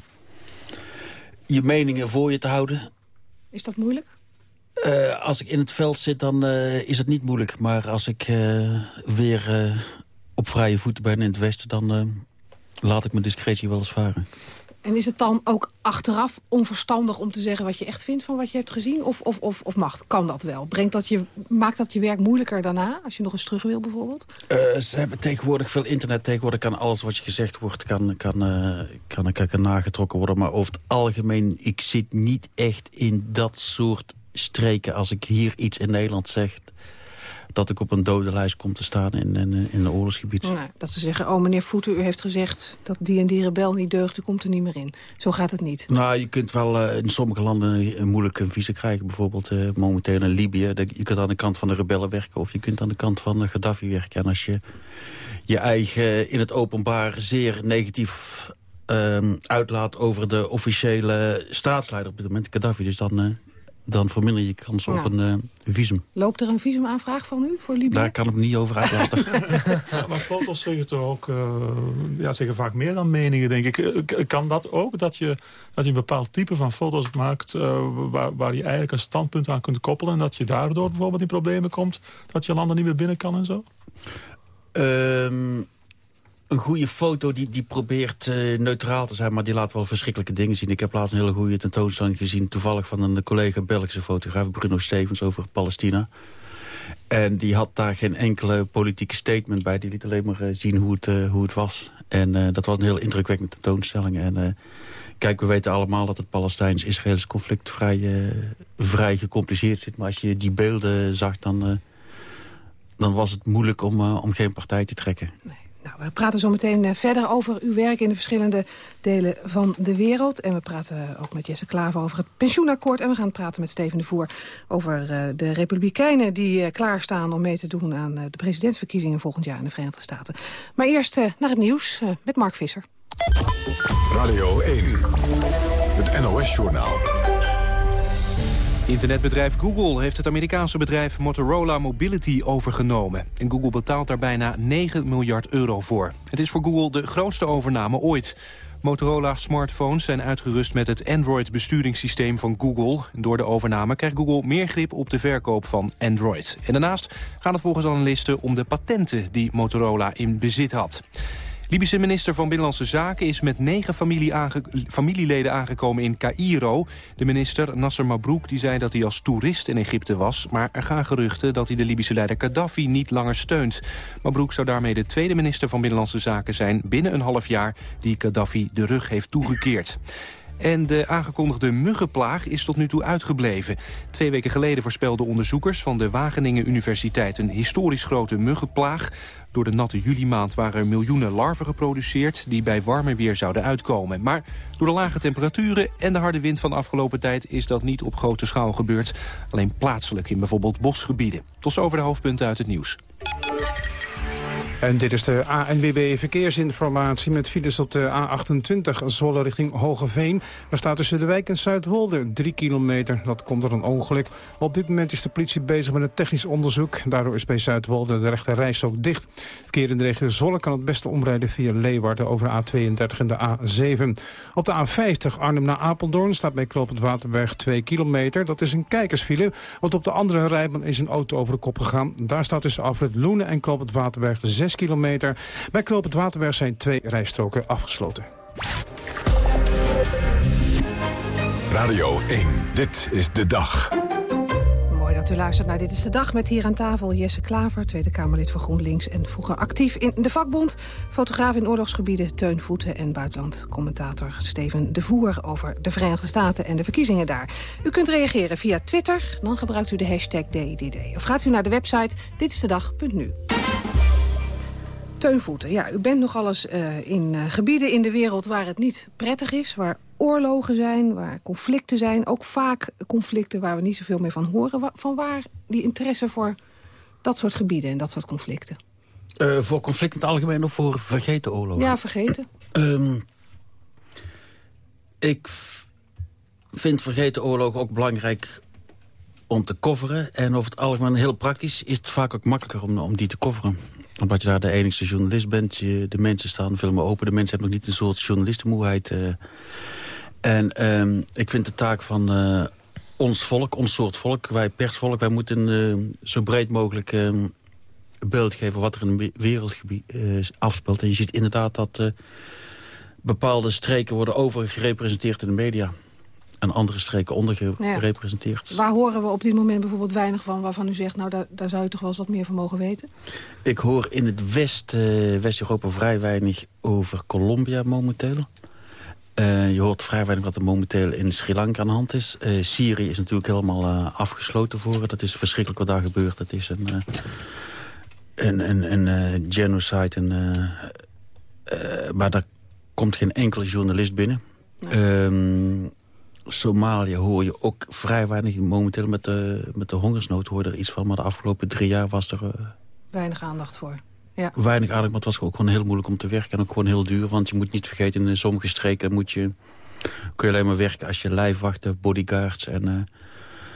je meningen voor je te houden. Is dat moeilijk? als ik in het veld zit, dan is het niet moeilijk. Maar als ik weer op vrije voeten ben in het westen... dan laat ik mijn discretie wel eens varen. En is het dan ook achteraf onverstandig om te zeggen wat je echt vindt van wat je hebt gezien? Of, of, of, of mag, kan dat wel? Brengt dat je, maakt dat je werk moeilijker daarna, als je nog eens terug wil bijvoorbeeld? Uh, ze hebben tegenwoordig veel internet. Tegenwoordig kan alles wat je gezegd wordt, kan, kan, uh, kan, kan, kan nagetrokken worden. Maar over het algemeen, ik zit niet echt in dat soort streken. Als ik hier iets in Nederland zeg dat ik op een dodenlijst kom te staan in, in, in een oorlogsgebied. Nou, dat ze zeggen, oh meneer Voeten, u heeft gezegd dat die en die rebel niet deugt, u komt er niet meer in. Zo gaat het niet. Nou, je kunt wel uh, in sommige landen een moeilijk een visum krijgen. Bijvoorbeeld uh, momenteel in Libië. Je kunt aan de kant van de rebellen werken of je kunt aan de kant van uh, Gaddafi werken. En als je je eigen in het openbaar zeer negatief uitlaat over de officiële staatsleider op dit moment, Gaddafi, dus dan dan verminder je kans op een uh, visum. Loopt er een visumaanvraag van u voor Libië? Daar kan ik me niet over uitlaten. <laughs> ja, maar foto's zeggen toch ook uh, ja, zeggen vaak meer dan meningen, denk ik. Kan dat ook, dat je, dat je een bepaald type van foto's maakt... Uh, waar, waar je eigenlijk een standpunt aan kunt koppelen... en dat je daardoor bijvoorbeeld in problemen komt... dat je landen niet meer binnen kan en zo? Um, een goede foto die, die probeert uh, neutraal te zijn... maar die laat wel verschrikkelijke dingen zien. Ik heb laatst een hele goede tentoonstelling gezien... toevallig van een collega Belgische fotograaf, Bruno Stevens... over Palestina. En die had daar geen enkele politieke statement bij. Die liet alleen maar uh, zien hoe het, uh, hoe het was. En dat was een heel indrukwekkende tentoonstelling. En kijk, we weten allemaal dat het Palestijns-Israëlisch conflict... Vrij, vrij gecompliceerd zit. Maar als je die beelden zag, dan, dan was het moeilijk om, om geen partij te trekken. Nee. Nou, we praten zo meteen eh, verder over uw werk in de verschillende delen van de wereld. En we praten ook met Jesse Klaver over het pensioenakkoord. En we gaan praten met Steven de Voer over uh, de Republikeinen... die klaarstaan om mee te doen aan de presidentsverkiezingen volgend jaar in de Verenigde Staten. Maar eerst naar het nieuws met Mark Visser. Radio 1, het NOS-journaal. Internetbedrijf Google heeft het Amerikaanse bedrijf Motorola Mobility overgenomen. En Google betaalt daar bijna 9 miljard euro voor. Het is voor Google de grootste overname ooit. Motorola smartphones zijn uitgerust met het Android-besturingssysteem van Google. Door de overname krijgt Google meer grip op de verkoop van Android. En daarnaast gaat het volgens analisten om de patenten die Motorola in bezit had. Libische minister van Binnenlandse Zaken is met negen familie familieleden aangekomen in Cairo. De minister, Nasser Mabrouk, die zei dat hij als toerist in Egypte was. Maar er gaan geruchten dat hij de Libische leider Gaddafi niet langer steunt. Mabrouk zou daarmee de tweede minister van Binnenlandse Zaken zijn binnen een half jaar die Gaddafi de rug heeft toegekeerd. En de aangekondigde muggenplaag is tot nu toe uitgebleven. Twee weken geleden voorspelden onderzoekers van de Wageningen Universiteit... een historisch grote muggenplaag. Door de natte juli-maand waren er miljoenen larven geproduceerd... die bij warmer weer zouden uitkomen. Maar door de lage temperaturen en de harde wind van de afgelopen tijd... is dat niet op grote schaal gebeurd. Alleen plaatselijk in bijvoorbeeld bosgebieden. Tot zover de hoofdpunten uit het nieuws. En dit is de ANWB Verkeersinformatie met files op de A28 Zwolle richting Hogeveen. Daar staat tussen de wijk en Zuidwolde 3 kilometer. Dat komt door een ongeluk. Op dit moment is de politie bezig met een technisch onderzoek. Daardoor is bij Zuidwolde de rechte rijstrook dicht. Verkeer in de regio Zwolle kan het beste omrijden via Leeuwarden over de A32 en de A7. Op de A50 Arnhem naar Apeldoorn staat bij Klopend Waterberg 2 kilometer. Dat is een kijkersfile, want op de andere rijbaan is een auto over de kop gegaan. Daar staat tussen Afrit Loenen en Klopend Waterberg 6 kilometer. Bij Knoop het Waterberg zijn twee rijstroken afgesloten. Radio 1, dit is de dag. Mooi dat u luistert naar Dit is de Dag met hier aan tafel Jesse Klaver, Tweede Kamerlid voor GroenLinks... en vroeger actief in de vakbond, fotograaf in oorlogsgebieden Teun Voeten... en buitenlandcommentator Steven de Voer over de Verenigde Staten en de verkiezingen daar. U kunt reageren via Twitter, dan gebruikt u de hashtag DDD. Of gaat u naar de website ditistedag.nu. Teunvoeten, ja, u bent nogal eens uh, in uh, gebieden in de wereld waar het niet prettig is. Waar oorlogen zijn, waar conflicten zijn. Ook vaak conflicten waar we niet zoveel meer van horen. Van waar die interesse voor dat soort gebieden en dat soort conflicten? Uh, voor conflicten in het algemeen of voor vergeten oorlogen? Ja, vergeten. um, ik vind vergeten oorlogen ook belangrijk om te coveren. En over het algemeen heel praktisch is het vaak ook makkelijker om, om die te coveren omdat je daar de enigste journalist bent. Je, de mensen staan veel meer open. De mensen hebben nog niet een soort journalistenmoeheid. Uh. En um, ik vind de taak van uh, ons volk, ons soort volk, wij persvolk... wij moeten uh, zo breed mogelijk um, beeld geven wat er in een wereldgebied afspeelt. En je ziet inderdaad dat bepaalde streken worden overgerepresenteerd in de media en andere streken ondergerepresenteerd. Ja. Waar horen we op dit moment bijvoorbeeld weinig van... waarvan u zegt, nou, daar, daar zou je toch wel eens wat meer van mogen weten? Ik hoor in het West, uh, West-Europa vrij weinig over Colombia momenteel. Uh, je hoort vrij weinig wat er momenteel in Sri Lanka aan de hand is. Uh, Syrië is natuurlijk helemaal afgesloten voor. Dat is verschrikkelijk wat daar gebeurt. Dat is een, een, een, een genocide. Een, maar daar komt geen enkele journalist binnen. Um, Somalië hoor je ook vrij weinig momenteel met de, met de hongersnood. hoor er iets van, maar de afgelopen drie jaar was er... Uh, weinig aandacht voor. Ja. Weinig aandacht, maar het was ook gewoon heel moeilijk om te werken. En ook gewoon heel duur, want je moet niet vergeten... in sommige streken moet je, kun je alleen maar werken als je lijfwachten, bodyguards. En uh,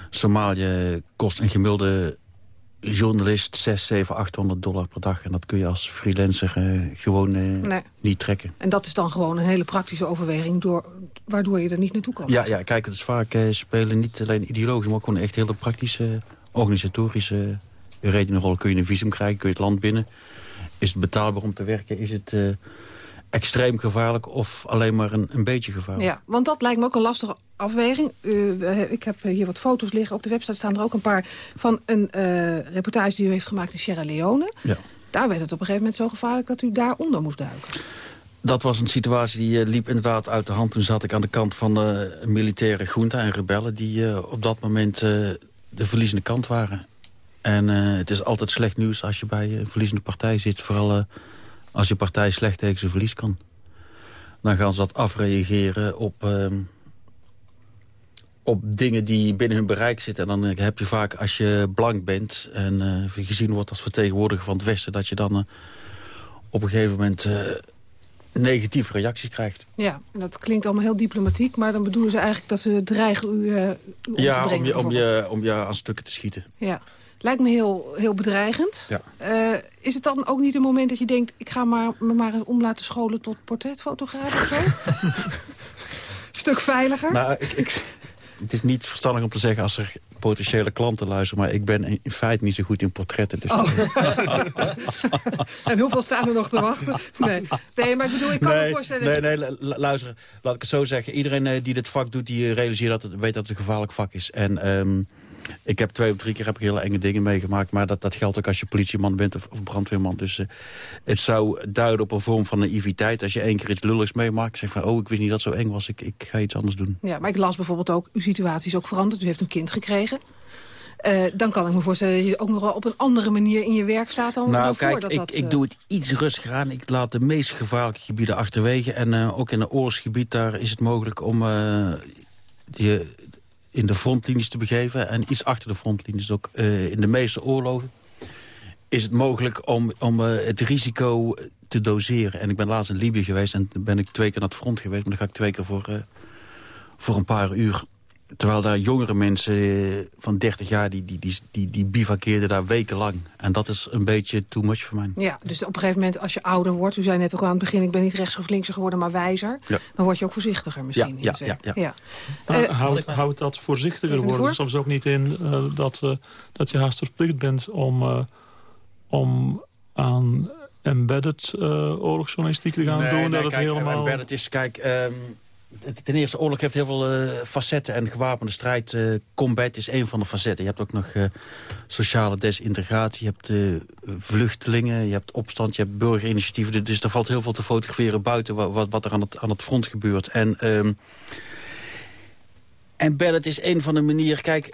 Somalië kost een gemiddelde journalist 6, 7, 800 dollar per dag. En dat kun je als freelancer uh, gewoon uh, nee. niet trekken. En dat is dan gewoon een hele praktische overweging... Door, waardoor je er niet naartoe kan. Ja, ja kijk, het is vaak uh, spelen niet alleen ideologisch... maar ook gewoon echt hele praktische, organisatorische een rol, kun je een visum krijgen, kun je het land binnen. Is het betaalbaar om te werken? Is het eh, extreem gevaarlijk of alleen maar een, een beetje gevaarlijk? Ja, want dat lijkt me ook een lastige afweging. Uh, ik heb hier wat foto's liggen. Op de website staan er ook een paar van een uh, reportage die u heeft gemaakt in Sierra Leone. Ja. Daar werd het op een gegeven moment zo gevaarlijk dat u daaronder moest duiken. Dat was een situatie die uh, liep inderdaad uit de hand. Toen zat ik aan de kant van de militaire junta en rebellen... die op dat moment de verliezende kant waren. En het is altijd slecht nieuws als je bij een verliezende partij zit. Vooral als je partij slecht tegen zijn verlies kan. Dan gaan ze dat afreageren op, uh, op dingen die binnen hun bereik zitten. En dan heb je vaak, als je blank bent en uh, gezien wordt als vertegenwoordiger van het Westen... dat je dan uh, op een gegeven moment uh, negatieve reacties krijgt. Ja, en dat klinkt allemaal heel diplomatiek... maar dan bedoelen ze eigenlijk dat ze dreigen u, u om ja, te brengen. Ja, om, om, je, om je aan stukken te schieten. Ja. Lijkt me heel, heel bedreigend. Ja. Uh, is het dan ook niet een moment dat je denkt... ik ga maar, me maar eens om laten scholen tot portretfotograaf of zo? <laughs> Stuk veiliger? Nou, ik, ik, het is niet verstandig om te zeggen als er potentiële klanten luisteren... maar ik ben in feite niet zo goed in portretten. Dus oh. <laughs> en hoeveel staan er nog te wachten? Nee, nee maar ik bedoel, ik kan nee, me voorstellen... Nee, nee, luister, laat ik het zo zeggen. Iedereen uh, die dit vak doet, die realiseert dat het, weet dat het een gevaarlijk vak is. En... Um, ik heb twee of drie keer heb ik hele enge dingen meegemaakt. Maar dat, dat geldt ook als je politieman bent of, of brandweerman. Dus uh, het zou duiden op een vorm van naïviteit. Als je één keer iets lulligs meemaakt. Zeg van, oh, ik wist niet dat het zo eng was. Ik, ik ga iets anders doen. Ja, maar ik las bijvoorbeeld ook, uw situatie is ook veranderd. U heeft een kind gekregen. Uh, dan kan ik me voorstellen dat je ook nog wel op een andere manier in je werk staat dan, nou, dan kijk, voor. Dat ik, dat, ik doe het iets rustiger aan. Ik laat de meest gevaarlijke gebieden achterwege. En uh, ook in een oorlogsgebied, daar is het mogelijk om uh, je in de frontlinies te begeven. En iets achter de frontlinies ook. Uh, in de meeste oorlogen is het mogelijk om, om uh, het risico te doseren. En ik ben laatst in Libië geweest en ben ik twee keer naar het front geweest. Maar dan ga ik twee keer voor, uh, voor een paar uur. Terwijl daar jongere mensen van 30 jaar, die, die, die, die, die bivakkeerden daar wekenlang. En dat is een beetje too much voor mij. Ja, dus op een gegeven moment als je ouder wordt... u zei net ook aan het begin, ik ben niet rechts of linkser geworden, maar wijzer. Ja. Dan word je ook voorzichtiger misschien. Ja, ja, ja, ja. ja. Uh, houdt houd dat voorzichtiger worden soms ook niet in uh, dat, uh, dat je haast verplicht bent om, om aan embedded oorlogsjournalistiek te gaan nee, doen? Nee, dat het helemaal... embedded is, kijk... Ten eerste, oorlog heeft heel veel uh, facetten en gewapende strijd. Uh, combat is een van de facetten. Je hebt ook nog uh, sociale desintegratie, je hebt vluchtelingen, je hebt opstand, je hebt burgerinitiatieven. Dus er valt heel veel te fotograferen buiten wat, wat er aan het, aan het front gebeurt. En, um, embedded is een van de manieren... Kijk,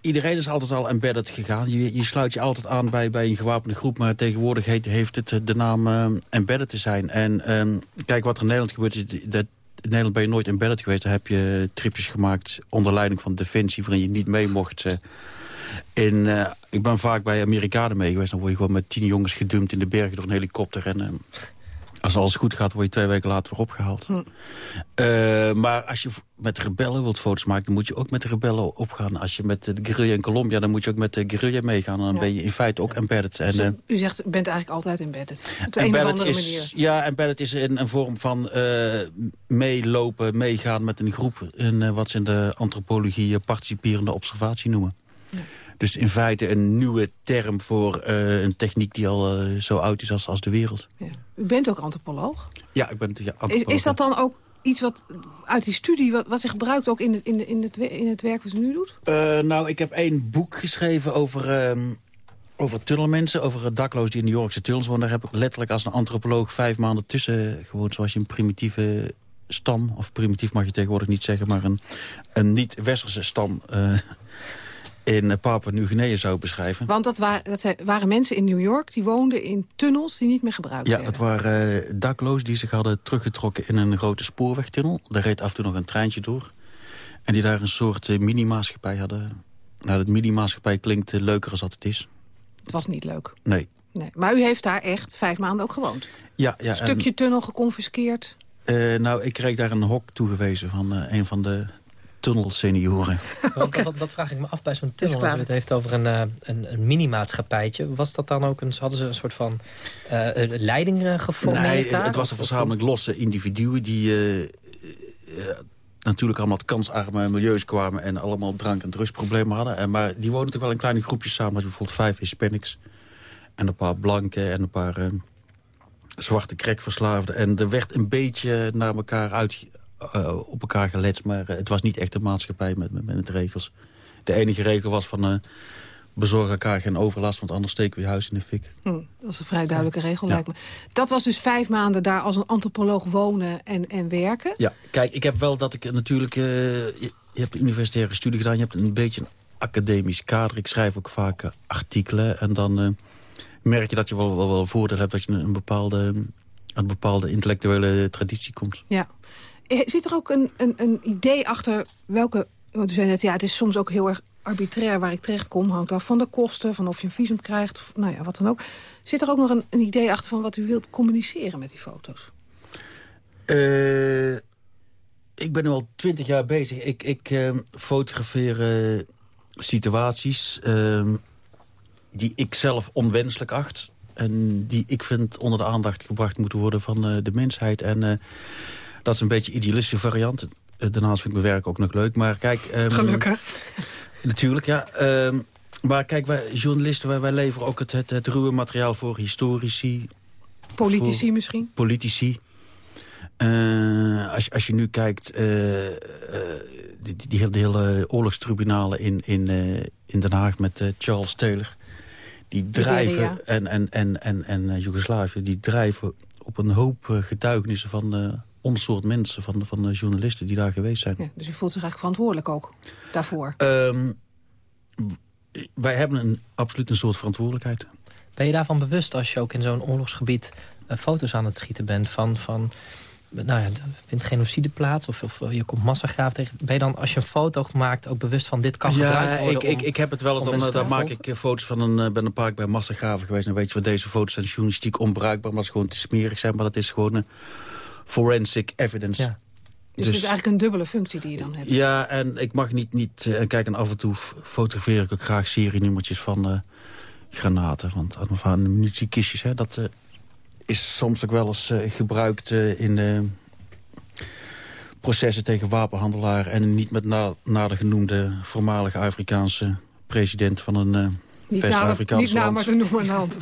iedereen is altijd al embedded gegaan. Je, je, sluit je altijd aan bij, bij een gewapende groep. Maar tegenwoordig heet, heeft het de naam uh, embedded te zijn. En um, kijk, wat er in Nederland gebeurt. Dat, in Nederland ben je nooit embedded geweest. Daar heb je tripjes gemaakt onder leiding van Defensie... waarin je niet mee mocht. Uh, in, ik ben vaak bij Amerikanen mee geweest. Dan word je gewoon met tien jongens gedumpt in de bergen door een helikopter. En uh, als alles goed gaat, word je twee weken later weer opgehaald. Hm. Uh, maar als je met rebellen wilt foto's maken, dan moet je ook met de rebellen opgaan. Als je met de guerrilla in Colombia, dan moet je ook met de guerrilla meegaan. En dan ja. ben je in feite ook embedded. En, dus uh, u zegt, u bent eigenlijk altijd embedded. Op de embedded een of andere is, manier. Ja, embedded is een, een vorm van uh, meelopen, meegaan met een groep. In wat ze in de antropologie participerende observatie noemen. Ja. Dus in feite een nieuwe term voor uh, een techniek die al uh, zo oud is als, als de wereld. Ja. U bent ook antropoloog? Ja, ik ben ja, antropoloog. Is, is dat dan ook iets wat uit die studie, wat, wat je gebruikt ook in het, in, in, het, in het werk wat u nu doet? Uh, nou, ik heb één boek geschreven over, um, over tunnelmensen, over daklozen die in de New Yorkse tunnels wonen. Daar heb ik letterlijk als een antropoloog vijf maanden tussen gewoond, zoals je een primitieve stam, of primitief mag je tegenwoordig niet zeggen, maar een, een niet-westerse stam in Papua Nieuw-Guinea zou beschrijven. Want dat, waren, dat waren mensen in New York die woonden in tunnels die niet meer gebruikt ja, werden. Ja, dat waren uh, daklozen die zich hadden teruggetrokken in een grote spoorwegtunnel. Daar reed af en toe nog een treintje door. En die daar een soort uh, mini-maatschappij hadden. Nou, dat mini-maatschappij klinkt uh, leuker als dat het is. Het was niet leuk. Nee. nee. Maar u heeft daar echt vijf maanden ook gewoond? Ja. ja een stukje en, tunnel geconfiskeerd? nou, ik kreeg daar een hok toegewezen van een van de tunnelsenioren. okay. dat, dat, vraag ik me af bij zo'n tunnel. Als u het heeft over een, uh, een, een mini-maatschappijtje. Was dat dan ook een, hadden ze een soort van uh, leiding uh, geformeerd Nee, daar? het was een verzameling losse individuen die... Uh, natuurlijk allemaal kansarme milieus kwamen... en allemaal drank- en drugsproblemen hadden. En, maar die woonden toch wel in kleine groepjes samen. Als bijvoorbeeld vijf Hispanics en een paar blanken en een paar eh, zwarte crackverslaafden. En er werd een beetje naar elkaar uit, eh, op elkaar gelet. Maar eh, het was niet echt een maatschappij met, met, met regels. De enige regel was van... eh, bezorg elkaar geen overlast, want anders steken we je huis in de fik. Hm, dat is een vrij duidelijke regel, Ja. lijkt me. Dat was dus vijf maanden daar als een antropoloog wonen en, en werken. Ja, kijk, ik heb wel dat ik natuurlijk... je, je hebt een universitaire studie gedaan, je hebt een beetje een academisch kader. Ik schrijf ook vaak artikelen en dan merk je dat je wel, wel, wel voordeel hebt... dat je een, een bepaalde, een bepaalde intellectuele traditie komt. Ja. Eh, Zit er ook een, een, een idee achter welke... Want u zei net, ja, het is soms ook heel erg arbitrair waar ik terecht kom. Hangt af van de kosten, van of je een visum krijgt, of, nou ja, wat dan ook. Zit er ook nog een, idee achter van wat u wilt communiceren met die foto's? Eh, ik ben nu al twintig jaar bezig. Ik, ik eh, fotografeer eh, situaties eh, die ik zelf onwenselijk acht. En die ik vind onder de aandacht gebracht moeten worden van de mensheid. En dat is een beetje een idealistische variant. Eh, daarnaast vind ik mijn werk ook nog leuk. Maar kijk, ehm, Gelukkig. Natuurlijk, ja. Ehm, maar kijk, wij journalisten, wij, wij leveren ook het, het, het ruwe materiaal voor historici, Politici voor misschien? Politici. Eh, als, je- als je nu kijkt, eh, die, die, hele, de hele oorlogstribunalen in, in, in Den Haag met Charles Taylor. Die drijven, en, en, en, en, en Joegoslavië, die drijven op een hoop getuigenissen van ons soort mensen, van, van de journalisten die daar geweest zijn. Ja, dus u voelt zich eigenlijk verantwoordelijk ook daarvoor. Ehm, wij hebben een, absoluut een soort verantwoordelijkheid. Ben je daarvan bewust als je ook in zo'n oorlogsgebied eh, foto's aan het schieten bent van... van nou ja, er vindt genocide plaats of, of je komt massagraaf tegen. Ben je dan, als je een foto maakt, ook bewust van dit kan Ja, gebruikt worden? ik, ik, om- ik heb het wel eens. Dan, te maak ik eh, foto's van een, eh, ben een paar keer bij massagraven geweest. En weet je wat, deze foto's zijn journalistiek onbruikbaar. Maar dat is gewoon te smerig zijn. Maar dat is gewoon een forensic evidence. Ja. Dus, het is eigenlijk een dubbele functie die je dan hebt. Ja, en ik mag niet... niet eh, en kijk, en af en toe fotografeer ik ook graag serienummertjes van eh, granaten. Want van de munitiekistjes, hè, dat eh, is soms ook wel eens gebruikt in processen tegen wapenhandelaren. En niet met na, nader genoemde voormalige Afrikaanse president van een Niet West-Afrikaans niet de hand.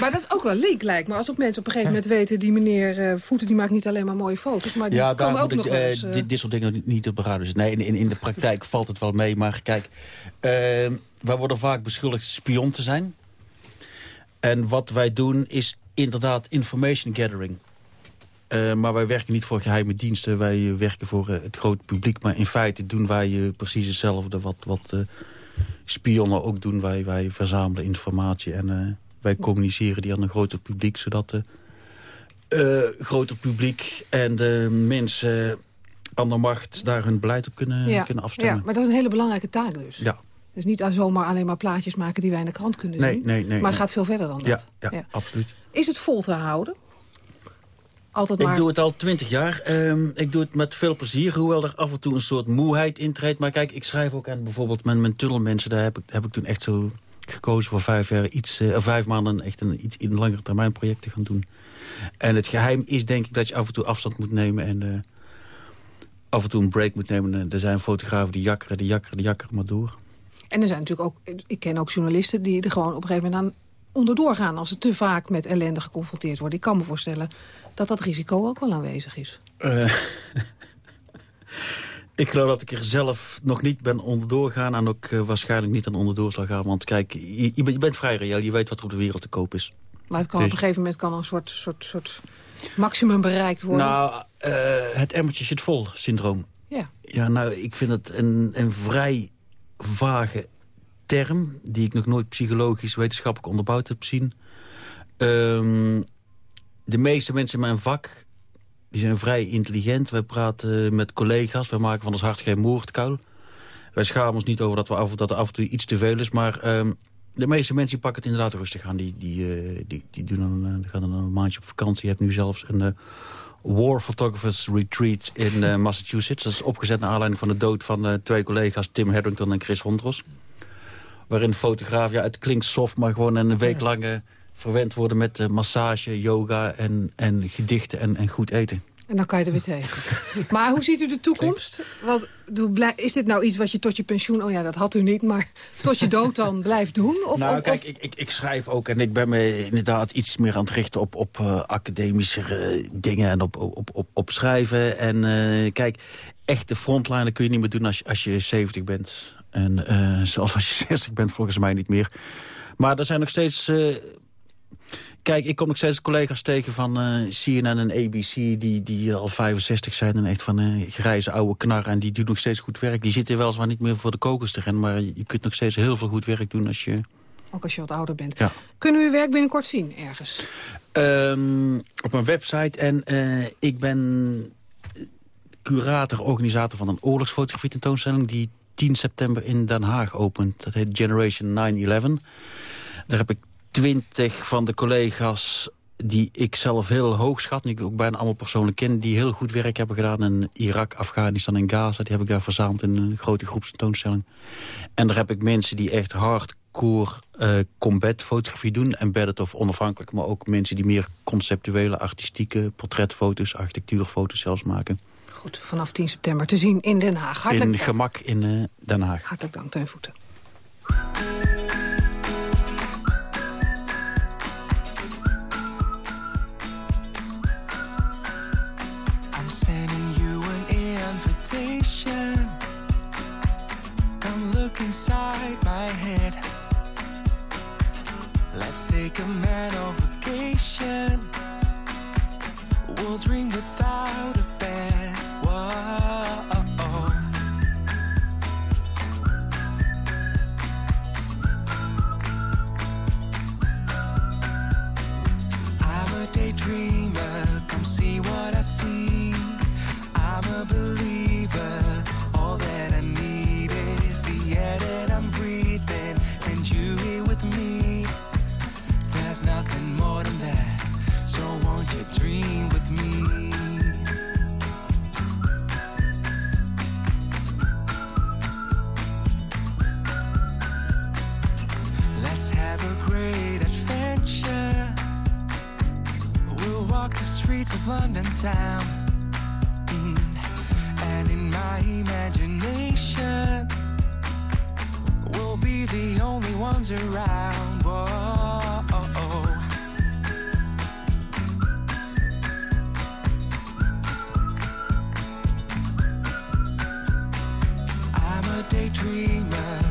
Maar dat is ook wel link, lijkt me. Als ook mensen op een gegeven moment weten... die meneer eh, Voeten die maakt niet alleen maar mooie foto's... maar die Ja, kan ook ik nog wel eh, eens... eh, dit, dit soort dingen niet- op zitten. Nee, in, in, in de praktijk valt het wel mee. Maar kijk, eh, wij worden vaak beschuldigd spion te zijn. En wat wij doen is inderdaad information gathering. Maar wij werken niet voor geheime diensten. Wij werken voor het grote publiek. Maar in feite doen wij precies hetzelfde wat, wat spionnen ook doen. Wij, wij verzamelen informatie en eh, wij communiceren die aan een groter publiek. Zodat de eh groter publiek en de mensen aan de macht daar hun beleid op kunnen, ja, kunnen afstemmen. Ja, maar dat is een hele belangrijke taak dus. Ja. Dus niet zomaar alleen maar plaatjes maken die wij in de krant kunnen Nee, zien. nee, nee, maar nee. het gaat veel verder dan Ja, dat. ja, absoluut. Is het vol te houden? Altijd Ik doe het al twintig jaar. Ehm, ik doe het met veel plezier, hoewel er af en toe een soort moeheid intreedt. Maar kijk, ik schrijf ook aan bijvoorbeeld mijn, mijn tunnelmensen. Daar heb ik, heb ik toen echt zo gekozen voor vijf, jaar iets, eh, vijf maanden echt een iets een langere termijn project te gaan doen. En het geheim is denk ik dat je af en toe afstand moet nemen en eh, af en toe een break moet nemen. En er zijn fotografen die jakkeren, die jakkeren, die jakkeren maar door. En er zijn natuurlijk ook... Ik ken ook journalisten die er gewoon op een gegeven moment aan onderdoor gaan... als ze te vaak met ellende geconfronteerd worden. Ik kan me voorstellen dat dat risico ook wel aanwezig is. Eh, <laughs> ik geloof dat ik er zelf nog niet ben onderdoor gaan... en ook eh, waarschijnlijk niet aan onderdoor zal gaan. Want kijk, je, je bent- vrij reëel. Je weet wat er op de wereld te koop is. Maar het kan Dus- op een gegeven moment kan een soort, soort, soort maximum bereikt worden. Nou, eh, het emmertje zit vol, syndroom. Ja. Ja, nou, ik vind het een, een vrij vage term... die ik nog nooit psychologisch wetenschappelijk onderbouwd heb zien. Ehm, de meeste mensen in mijn vak die zijn vrij intelligent. Wij praten met collega's, wij maken van ons hart geen moordkuil. Wij schamen ons niet over dat, we af, dat er af en toe iets te veel is... maar ehm, de meeste mensen pakken het inderdaad rustig aan. Die, die, eh, die, die doen dan, eh, gaan dan een maandje op vakantie. Je hebt nu zelfs een... eh, War Photographers Retreat in Massachusetts. Dat is opgezet naar aanleiding van de dood van twee collega's... Tim Harrington en Chris Hondros. Waarin fotograaf, ja, het klinkt soft... maar gewoon een week lang eh, verwend worden met eh, massage, yoga en, en gedichten en, en goed eten. En dan kan je er weer tegen. <laughs> maar hoe ziet u de toekomst? Blij- is dit nou iets wat je tot je pensioen... Oh ja, dat had u niet, maar tot je dood dan <laughs> blijft doen? Of, nou, of- kijk, ik, ik, ik schrijf ook en ik ben me inderdaad iets meer aan het richten op, op eh, academische dingen en op, op, op, op schrijven. En eh, kijk, echte frontliner kun je niet meer doen als je, als je 70 bent. En eh, zelfs als je <laughs> 60 bent, volgens mij niet meer. Maar er zijn nog steeds... eh, Kijk, ik kom nog steeds collega's tegen van eh, CNN en ABC... Die, die al 65 zijn en echt van eh, grijze oude knarren... en die doen nog steeds goed werk. Die zitten weliswaar niet meer voor de kokos te rennen... maar je kunt nog steeds heel veel goed werk doen als je... ook als je wat ouder bent. Ja. Kunnen we uw werk binnenkort zien ergens? Ehm, op een website. En ik ben curator, organisator van een oorlogsfotografie tentoonstelling... die 10 september in Den Haag opent. Dat heet Generation 9-11. Daar heb ik twintig van de collega's die ik zelf heel hoog schat... die ik ook bijna allemaal persoonlijk ken... die heel goed werk hebben gedaan in Irak, Afghanistan en Gaza. Die heb ik daar verzameld in een grote groepstentoonstelling. En daar heb ik mensen die echt hardcore eh, combat fotografie doen... embedded of onafhankelijk, maar ook mensen die meer conceptuele... artistieke portretfoto's, architectuurfoto's zelfs maken. Goed, vanaf 10 september te zien in Den Haag. Hartelijk in dank. gemak in eh, Den Haag. Hartelijk dank, Teun Voeten. I'm sending you an invitation. Come look inside my head. Let's take a mental streets of London town. Mm. And in my imagination, we'll be the only ones around. Whoa. I'm a daydreamer,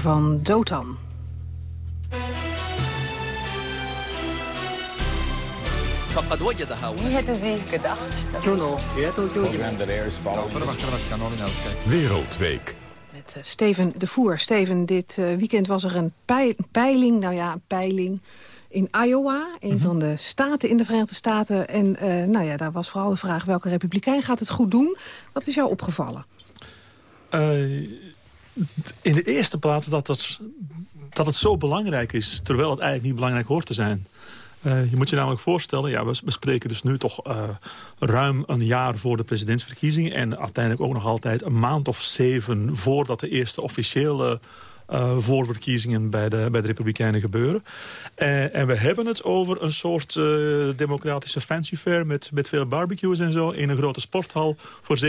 van Dotan. فقد وجدها Wereldweek. Met eh, Steven de Voer. Steven, dit eh, weekend was er een pei- peiling, nou ja, een peiling in Iowa. Een van de staten in de Verenigde Staten. En eh, nou ja, daar was vooral de vraag welke republikein gaat het goed doen. Wat is jou opgevallen? Eh, in de eerste plaats dat, er, dat het zo belangrijk is... terwijl het eigenlijk niet belangrijk hoort te zijn. Uh, je moet je namelijk voorstellen, ja, we, we spreken dus nu toch uh, ruim een jaar voor de presidentsverkiezingen... en uiteindelijk ook nog altijd een maand of zeven voordat de eerste officiële uh, voorverkiezingen bij de, bij de Republikeinen gebeuren. Uh, en we hebben het over een soort uh, democratische fancy fair... Met, met veel barbecues en zo in een grote sporthal voor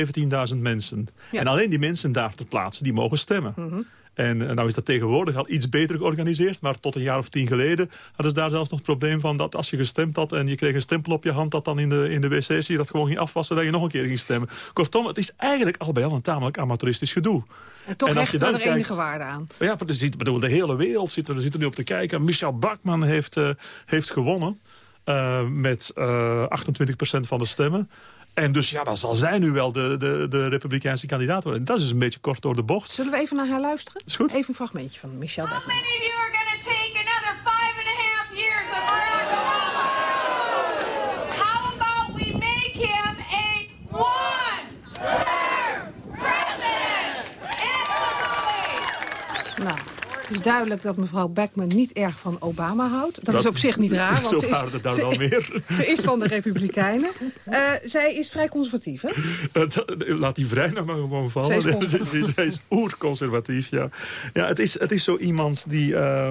17.000 mensen. Ja. En alleen die mensen daar ter plaatse, die mogen stemmen. Mm -hmm. En nou is dat tegenwoordig al iets beter georganiseerd. Maar tot een jaar of tien geleden hadden ze daar zelfs nog het probleem van... dat als je gestemd had en je kreeg een stempel op je hand... dat dan in de, in de wc's je dat gewoon ging afwassen... dat je nog een keer ging stemmen. Kortom, het is eigenlijk al bij al een tamelijk amateuristisch gedoe. En toch en als je dan er kijkt, enige waarde aan. Ja, maar ziet, bedoel, de hele wereld zit er, zit er nu op te kijken. Michel Bachmann heeft, uh, heeft gewonnen uh, met uh, 28% van de stemmen. En dus ja, dan zal zij nu wel de, de, de republikeinse kandidaat worden. Dat is een beetje kort door de bocht. Zullen we even naar haar luisteren? Is goed. Even een fragmentje van Michelle How many of you are going to take another five and a half years of Barack Obama? How about we make him a one-term president? Absolutely! Nou, het is duidelijk dat mevrouw Beckman niet erg van Obama houdt. Dat, dat is op zich niet raar, want <laughs> ze, is, <laughs> ze, is van de Republikeinen. Uh, zij is vrij conservatief, hè? <laughs> Uh, laat die vrij nou maar gewoon vallen. Zij is, zij is oerconservatief, ja. ja het, is, het is zo iemand die, uh,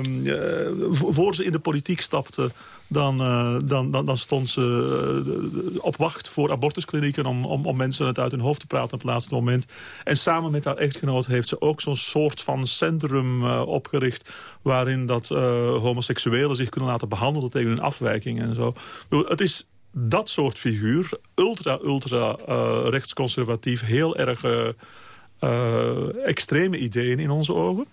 voor ze in de politiek stapte... Dan, uh, dan, dan, dan, stond ze uh, op wacht voor abortusklinieken... Om, om, om, mensen het uit hun hoofd te praten op het laatste moment. En samen met haar echtgenoot heeft ze ook zo'n soort van centrum uh, opgericht... waarin dat homoseksuelen zich kunnen laten behandelen tegen hun afwijking en zo. Het is dat soort figuur, ultra, ultra rechtsconservatief, heel erg... extreme ideeën in onze ogen.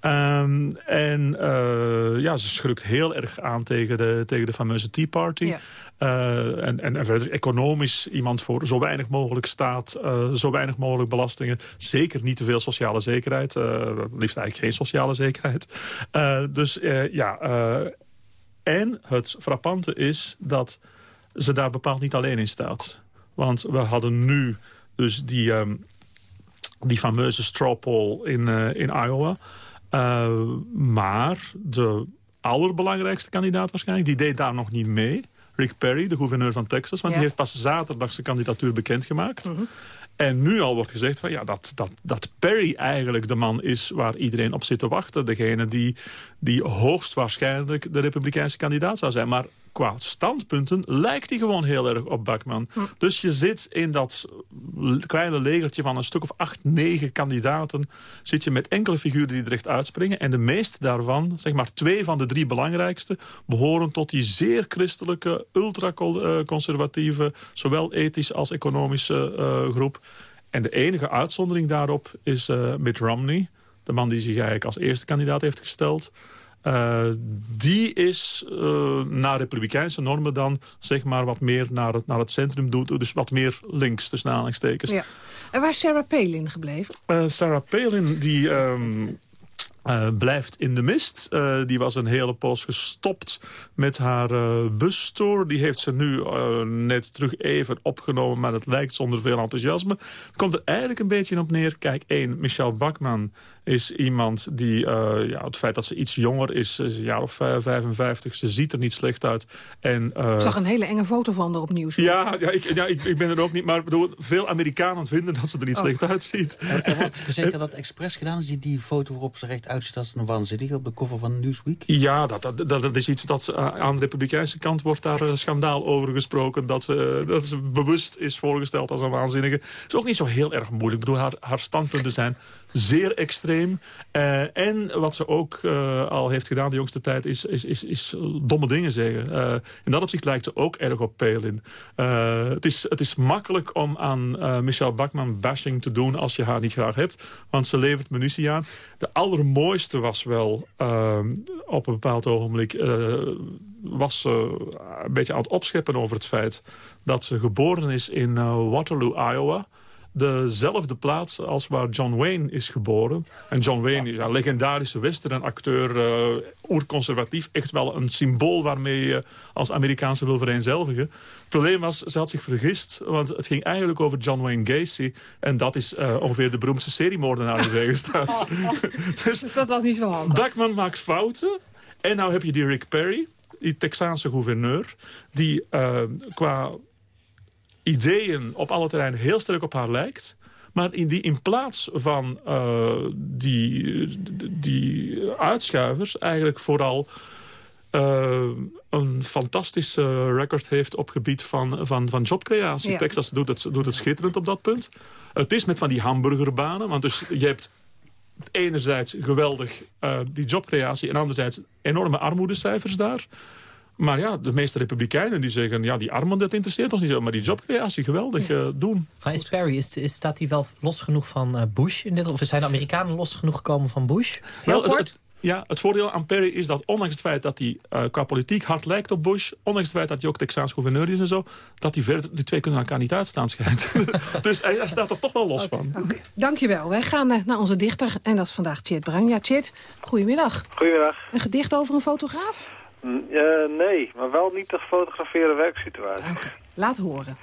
Um, en uh, ja, ze schrukt heel erg aan tegen de, tegen de fameuze Tea Party. Ja. Uh, en, en, en verder economisch iemand voor zo weinig mogelijk staat, zo weinig mogelijk belastingen. Zeker niet te veel sociale zekerheid. liefst eigenlijk geen sociale zekerheid. dus ja, en het frappante is dat ze daar bepaald niet alleen in staat. Want we hadden nu dus die... Um, die fameuze straw poll in, uh, in Iowa. Uh, maar de allerbelangrijkste kandidaat waarschijnlijk... die deed daar nog niet mee. Rick Perry, de gouverneur van Texas. Want ja. die heeft pas zaterdag zijn kandidatuur bekendgemaakt. Uh -huh. En nu al wordt gezegd van, ja, dat, dat, dat Perry eigenlijk de man is waar iedereen op zit te wachten. Degene die, die hoogstwaarschijnlijk de republikeinse kandidaat zou zijn. Maar qua standpunten lijkt hij gewoon heel erg op Bachman. Hm. Dus je zit in dat kleine legertje van een stuk of acht, negen kandidaten... zit je met enkele figuren die er echt uitspringen. En de meeste daarvan, zeg maar twee van de drie belangrijkste... behoren tot die zeer christelijke, ultraconservatieve... zowel ethisch als economische uh, groep. En de enige uitzondering daarop is uh, Mitt Romney... de man die zich eigenlijk als eerste kandidaat heeft gesteld... Uh, die is uh, naar republikeinse normen dan zeg maar wat meer naar het, naar het centrum doet. Dus wat meer links tussen aanhalingstekens. Ja. En waar is Sarah Palin gebleven? Uh, Sarah Palin die... Um, Uh, blijft in de mist. Uh, die was een hele poos gestopt met haar uh. Die heeft ze nu net terug even opgenomen, maar het lijkt zonder veel enthousiasme. Komt er eigenlijk een beetje op neer. Kijk, één, Michelle Bachmann is iemand die, uh, ja, het feit dat ze iets jonger is, is een jaar of 55, ze ziet er niet slecht uit. En, uh, ik zag een hele enge foto van haar op nieuws. Ja, ja, ik, ja ik, ik, ben er ook niet, maar bedoel, veel Amerikanen vinden dat ze er niet oh. slecht uitziet. Er, er wordt <laughs> gezegd dat dat expres gedaan is, die, die foto waarop ze recht uitziet een waanzinnig op de cover van Newsweek. Ja, dat, dat, is iets dat uh, aan de republikeinse kant wordt daar uh, schandaal over gesproken, dat ze, dat ze bewust is voorgesteld als een waanzinnige. Het is ook niet zo heel erg moeilijk. Ik bedoel, haar, haar standpunten zijn zeer extreem. Uh, en wat ze ook uh, al heeft gedaan de jongste tijd... is, is, is, is domme dingen zeggen. Uh, in dat opzicht lijkt ze ook erg op Palin. het, is, het is makkelijk om aan Michelle Bachmann bashing te doen... als je haar niet graag hebt. Want ze levert munitie aan. De allermooiste was wel op een bepaald ogenblik... was ze een beetje aan het opscheppen over het feit... dat ze geboren is in Waterloo, Iowa dezelfde plaats als waar John Wayne is geboren. En John Wayne is een legendarische westernacteur, uh, oerconservatief. Echt wel een symbool waarmee je als Amerikaanse wil vereenzelvigen. Het probleem was, ze had zich vergist, want het ging eigenlijk over John Wayne Gacy. En dat is uh, ongeveer de beroemdste seriemoordenaar die er staat. <laughs> <laughs> dus, dus dat was niet zo handig. Dakman maakt fouten. En nou heb je die Rick Perry, die Texaanse gouverneur... die uh, qua ideeën op alle terreinen heel sterk op haar lijkt... maar in die in plaats van uh, die, die uitschuivers eigenlijk vooral... Uh, een fantastische record heeft op gebied van, van, van jobcreatie. Ja. Texas doet het, doet het schitterend op dat punt. Het is met van die hamburgerbanen, want dus je hebt enerzijds geweldig uh, die jobcreatie... en anderzijds enorme armoedecijfers daar. Maar ja, de meeste republikeinen die zeggen... ja, die armoede dat interesseert ons niet zo... maar die jobcreatie geweldig uh, doen. Maar is Perry, is, is, staat hij wel los genoeg van uh, Bush? In dit, of zijn de Amerikanen los genoeg gekomen van Bush? Heel kort. Het, ja, het voordeel aan Perry is dat ondanks het feit dat hij uh, qua politiek hard lijkt op Bush... ondanks het feit dat hij ook Texaans gouverneur is en zo... dat die, verder, die twee kunnen elkaar niet uitstaan schijnt. <laughs> dus hij, hij, staat er toch wel los okay, van. Okay. Dankjewel. Wij gaan uh, naar onze dichter en dat is vandaag Chit Bruin. Ja, Chit, goedemiddag. Goedemiddag. Een gedicht over een fotograaf? Uh, nee, maar wel niet te gefotograferen werksituatie. Okay. Laat horen.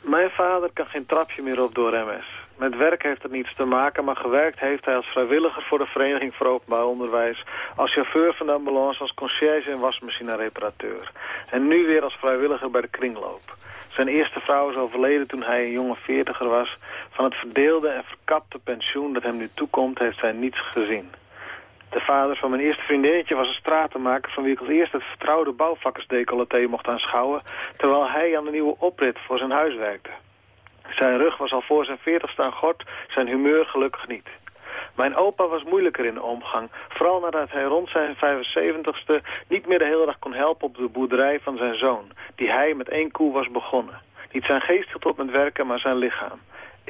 Mijn vader kan geen trapje meer op door MS. Met werk heeft het niets te maken, maar gewerkt heeft hij als vrijwilliger voor de Vereniging voor Openbaar Onderwijs, als chauffeur van de ambulance, als conciërge en wasmachine-reparateur. En nu weer als vrijwilliger bij de kringloop. Zijn eerste vrouw is overleden toen hij een jonge veertiger was. Van het verdeelde en verkapte pensioen dat hem nu toekomt, heeft zij niets gezien. De vader van mijn eerste vriendinnetje was een stratenmaker... van wie ik als eerste het vertrouwde bouwvakkersdecolleté mocht aanschouwen... terwijl hij aan de nieuwe oprit voor zijn huis werkte. Zijn rug was al voor zijn veertigste aan gort, zijn humeur gelukkig niet. Mijn opa was moeilijker in de omgang. Vooral nadat hij rond zijn 75ste niet meer de hele dag kon helpen op de boerderij van zijn zoon. Die hij met één koe was begonnen. Niet zijn geest hield op met werken, maar zijn lichaam.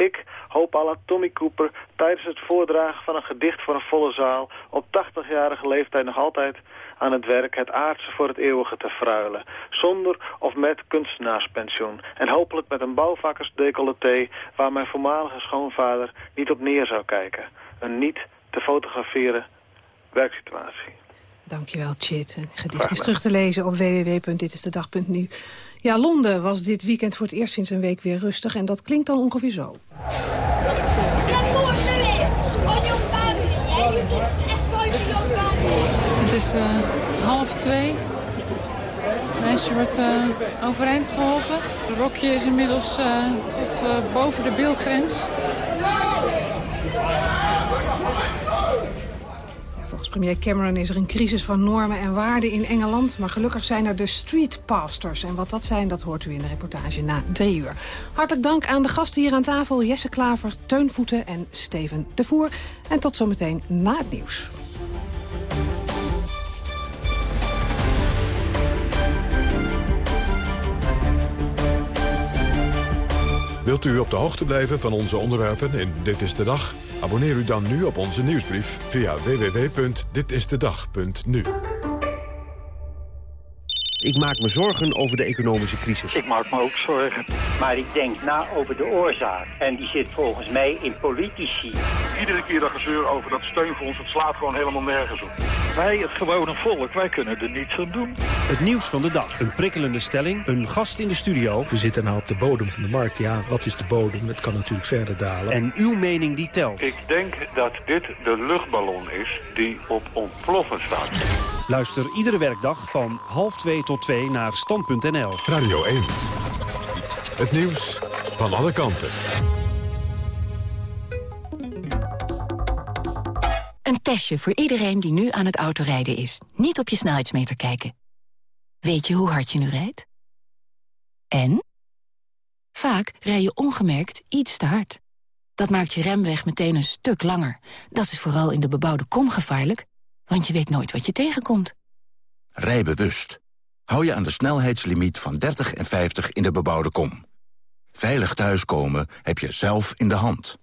Ik hoop à la Tommy Cooper tijdens het voordragen van een gedicht voor een volle zaal... op 80-jarige leeftijd nog altijd aan het werk het aardse voor het eeuwige te fruilen. Zonder of met kunstenaarspensioen. En hopelijk met een bouwvakkersdecolleté waar mijn voormalige schoonvader niet op neer zou kijken. Een niet te fotograferen werksituatie. Dankjewel, Chit. Het gedicht is terug te lezen op www.ditistedag.nu. Ja, Londen was dit weekend voor het eerst sinds een week weer rustig. En dat klinkt dan ongeveer zo. Het is uh, half twee. Het meisje wordt uh, overeind geholpen. Het rokje is inmiddels uh, tot boven de beeldgrens. Premier Cameron is er een crisis van normen en waarden in Engeland. Maar gelukkig zijn er de street pastors. En wat dat zijn, dat hoort u in de reportage na drie uur. Hartelijk dank aan de gasten hier aan tafel. Jesse Klaver, Teun Voeten en Steven de Voer. En tot zometeen na het nieuws. Wilt u op de hoogte blijven van onze onderwerpen in Dit is de Dag? Abonneer u dan nu op onze nieuwsbrief via www.ditistedag.nu. Ik maak me zorgen over de economische crisis. Ik maak me ook zorgen. Maar ik denk na over de oorzaak. En die zit volgens mij in politici. Iedere keer dat gezeur over dat steunfonds, het slaat gewoon helemaal nergens op. Wij, het gewone volk, wij kunnen er niets aan doen. Het nieuws van de dag. Een prikkelende stelling. Een gast in de studio. We zitten nou op de bodem van de markt. Ja, wat is de bodem? Het kan natuurlijk verder dalen. En uw mening die telt. Ik denk dat dit de luchtballon is die op ontploffen staat. Luister iedere werkdag van half twee tot twee naar stand.nl. Radio 1. Het nieuws van alle kanten. Een testje voor iedereen die nu aan het autorijden is. Niet op je snelheidsmeter kijken. Weet je hoe hard je nu rijdt? En? Vaak rij je ongemerkt iets te hard. Dat maakt je remweg meteen een stuk langer. Dat is vooral in de bebouwde kom gevaarlijk, want je weet nooit wat je tegenkomt. Rij bewust. Hou je aan de snelheidslimiet van 30 en 50 in de bebouwde kom. Veilig thuiskomen heb je zelf in de hand.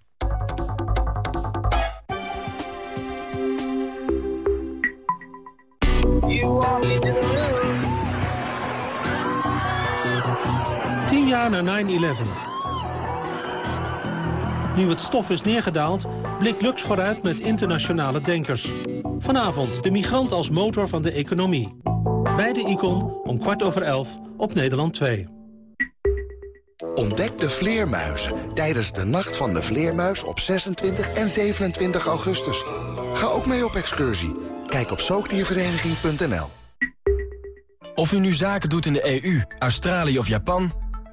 Tien jaar na 9-11. Nu het stof is neergedaald, blikt Lux vooruit met internationale denkers. Vanavond de migrant als motor van de economie. Bij de Icon om kwart over elf op Nederland 2. Ontdek de vleermuizen tijdens de Nacht van de Vleermuis op 26 en 27 augustus. Ga ook mee op excursie. Kijk op zoogdiervereniging.nl Of u nu zaken doet in de EU, Australië of Japan...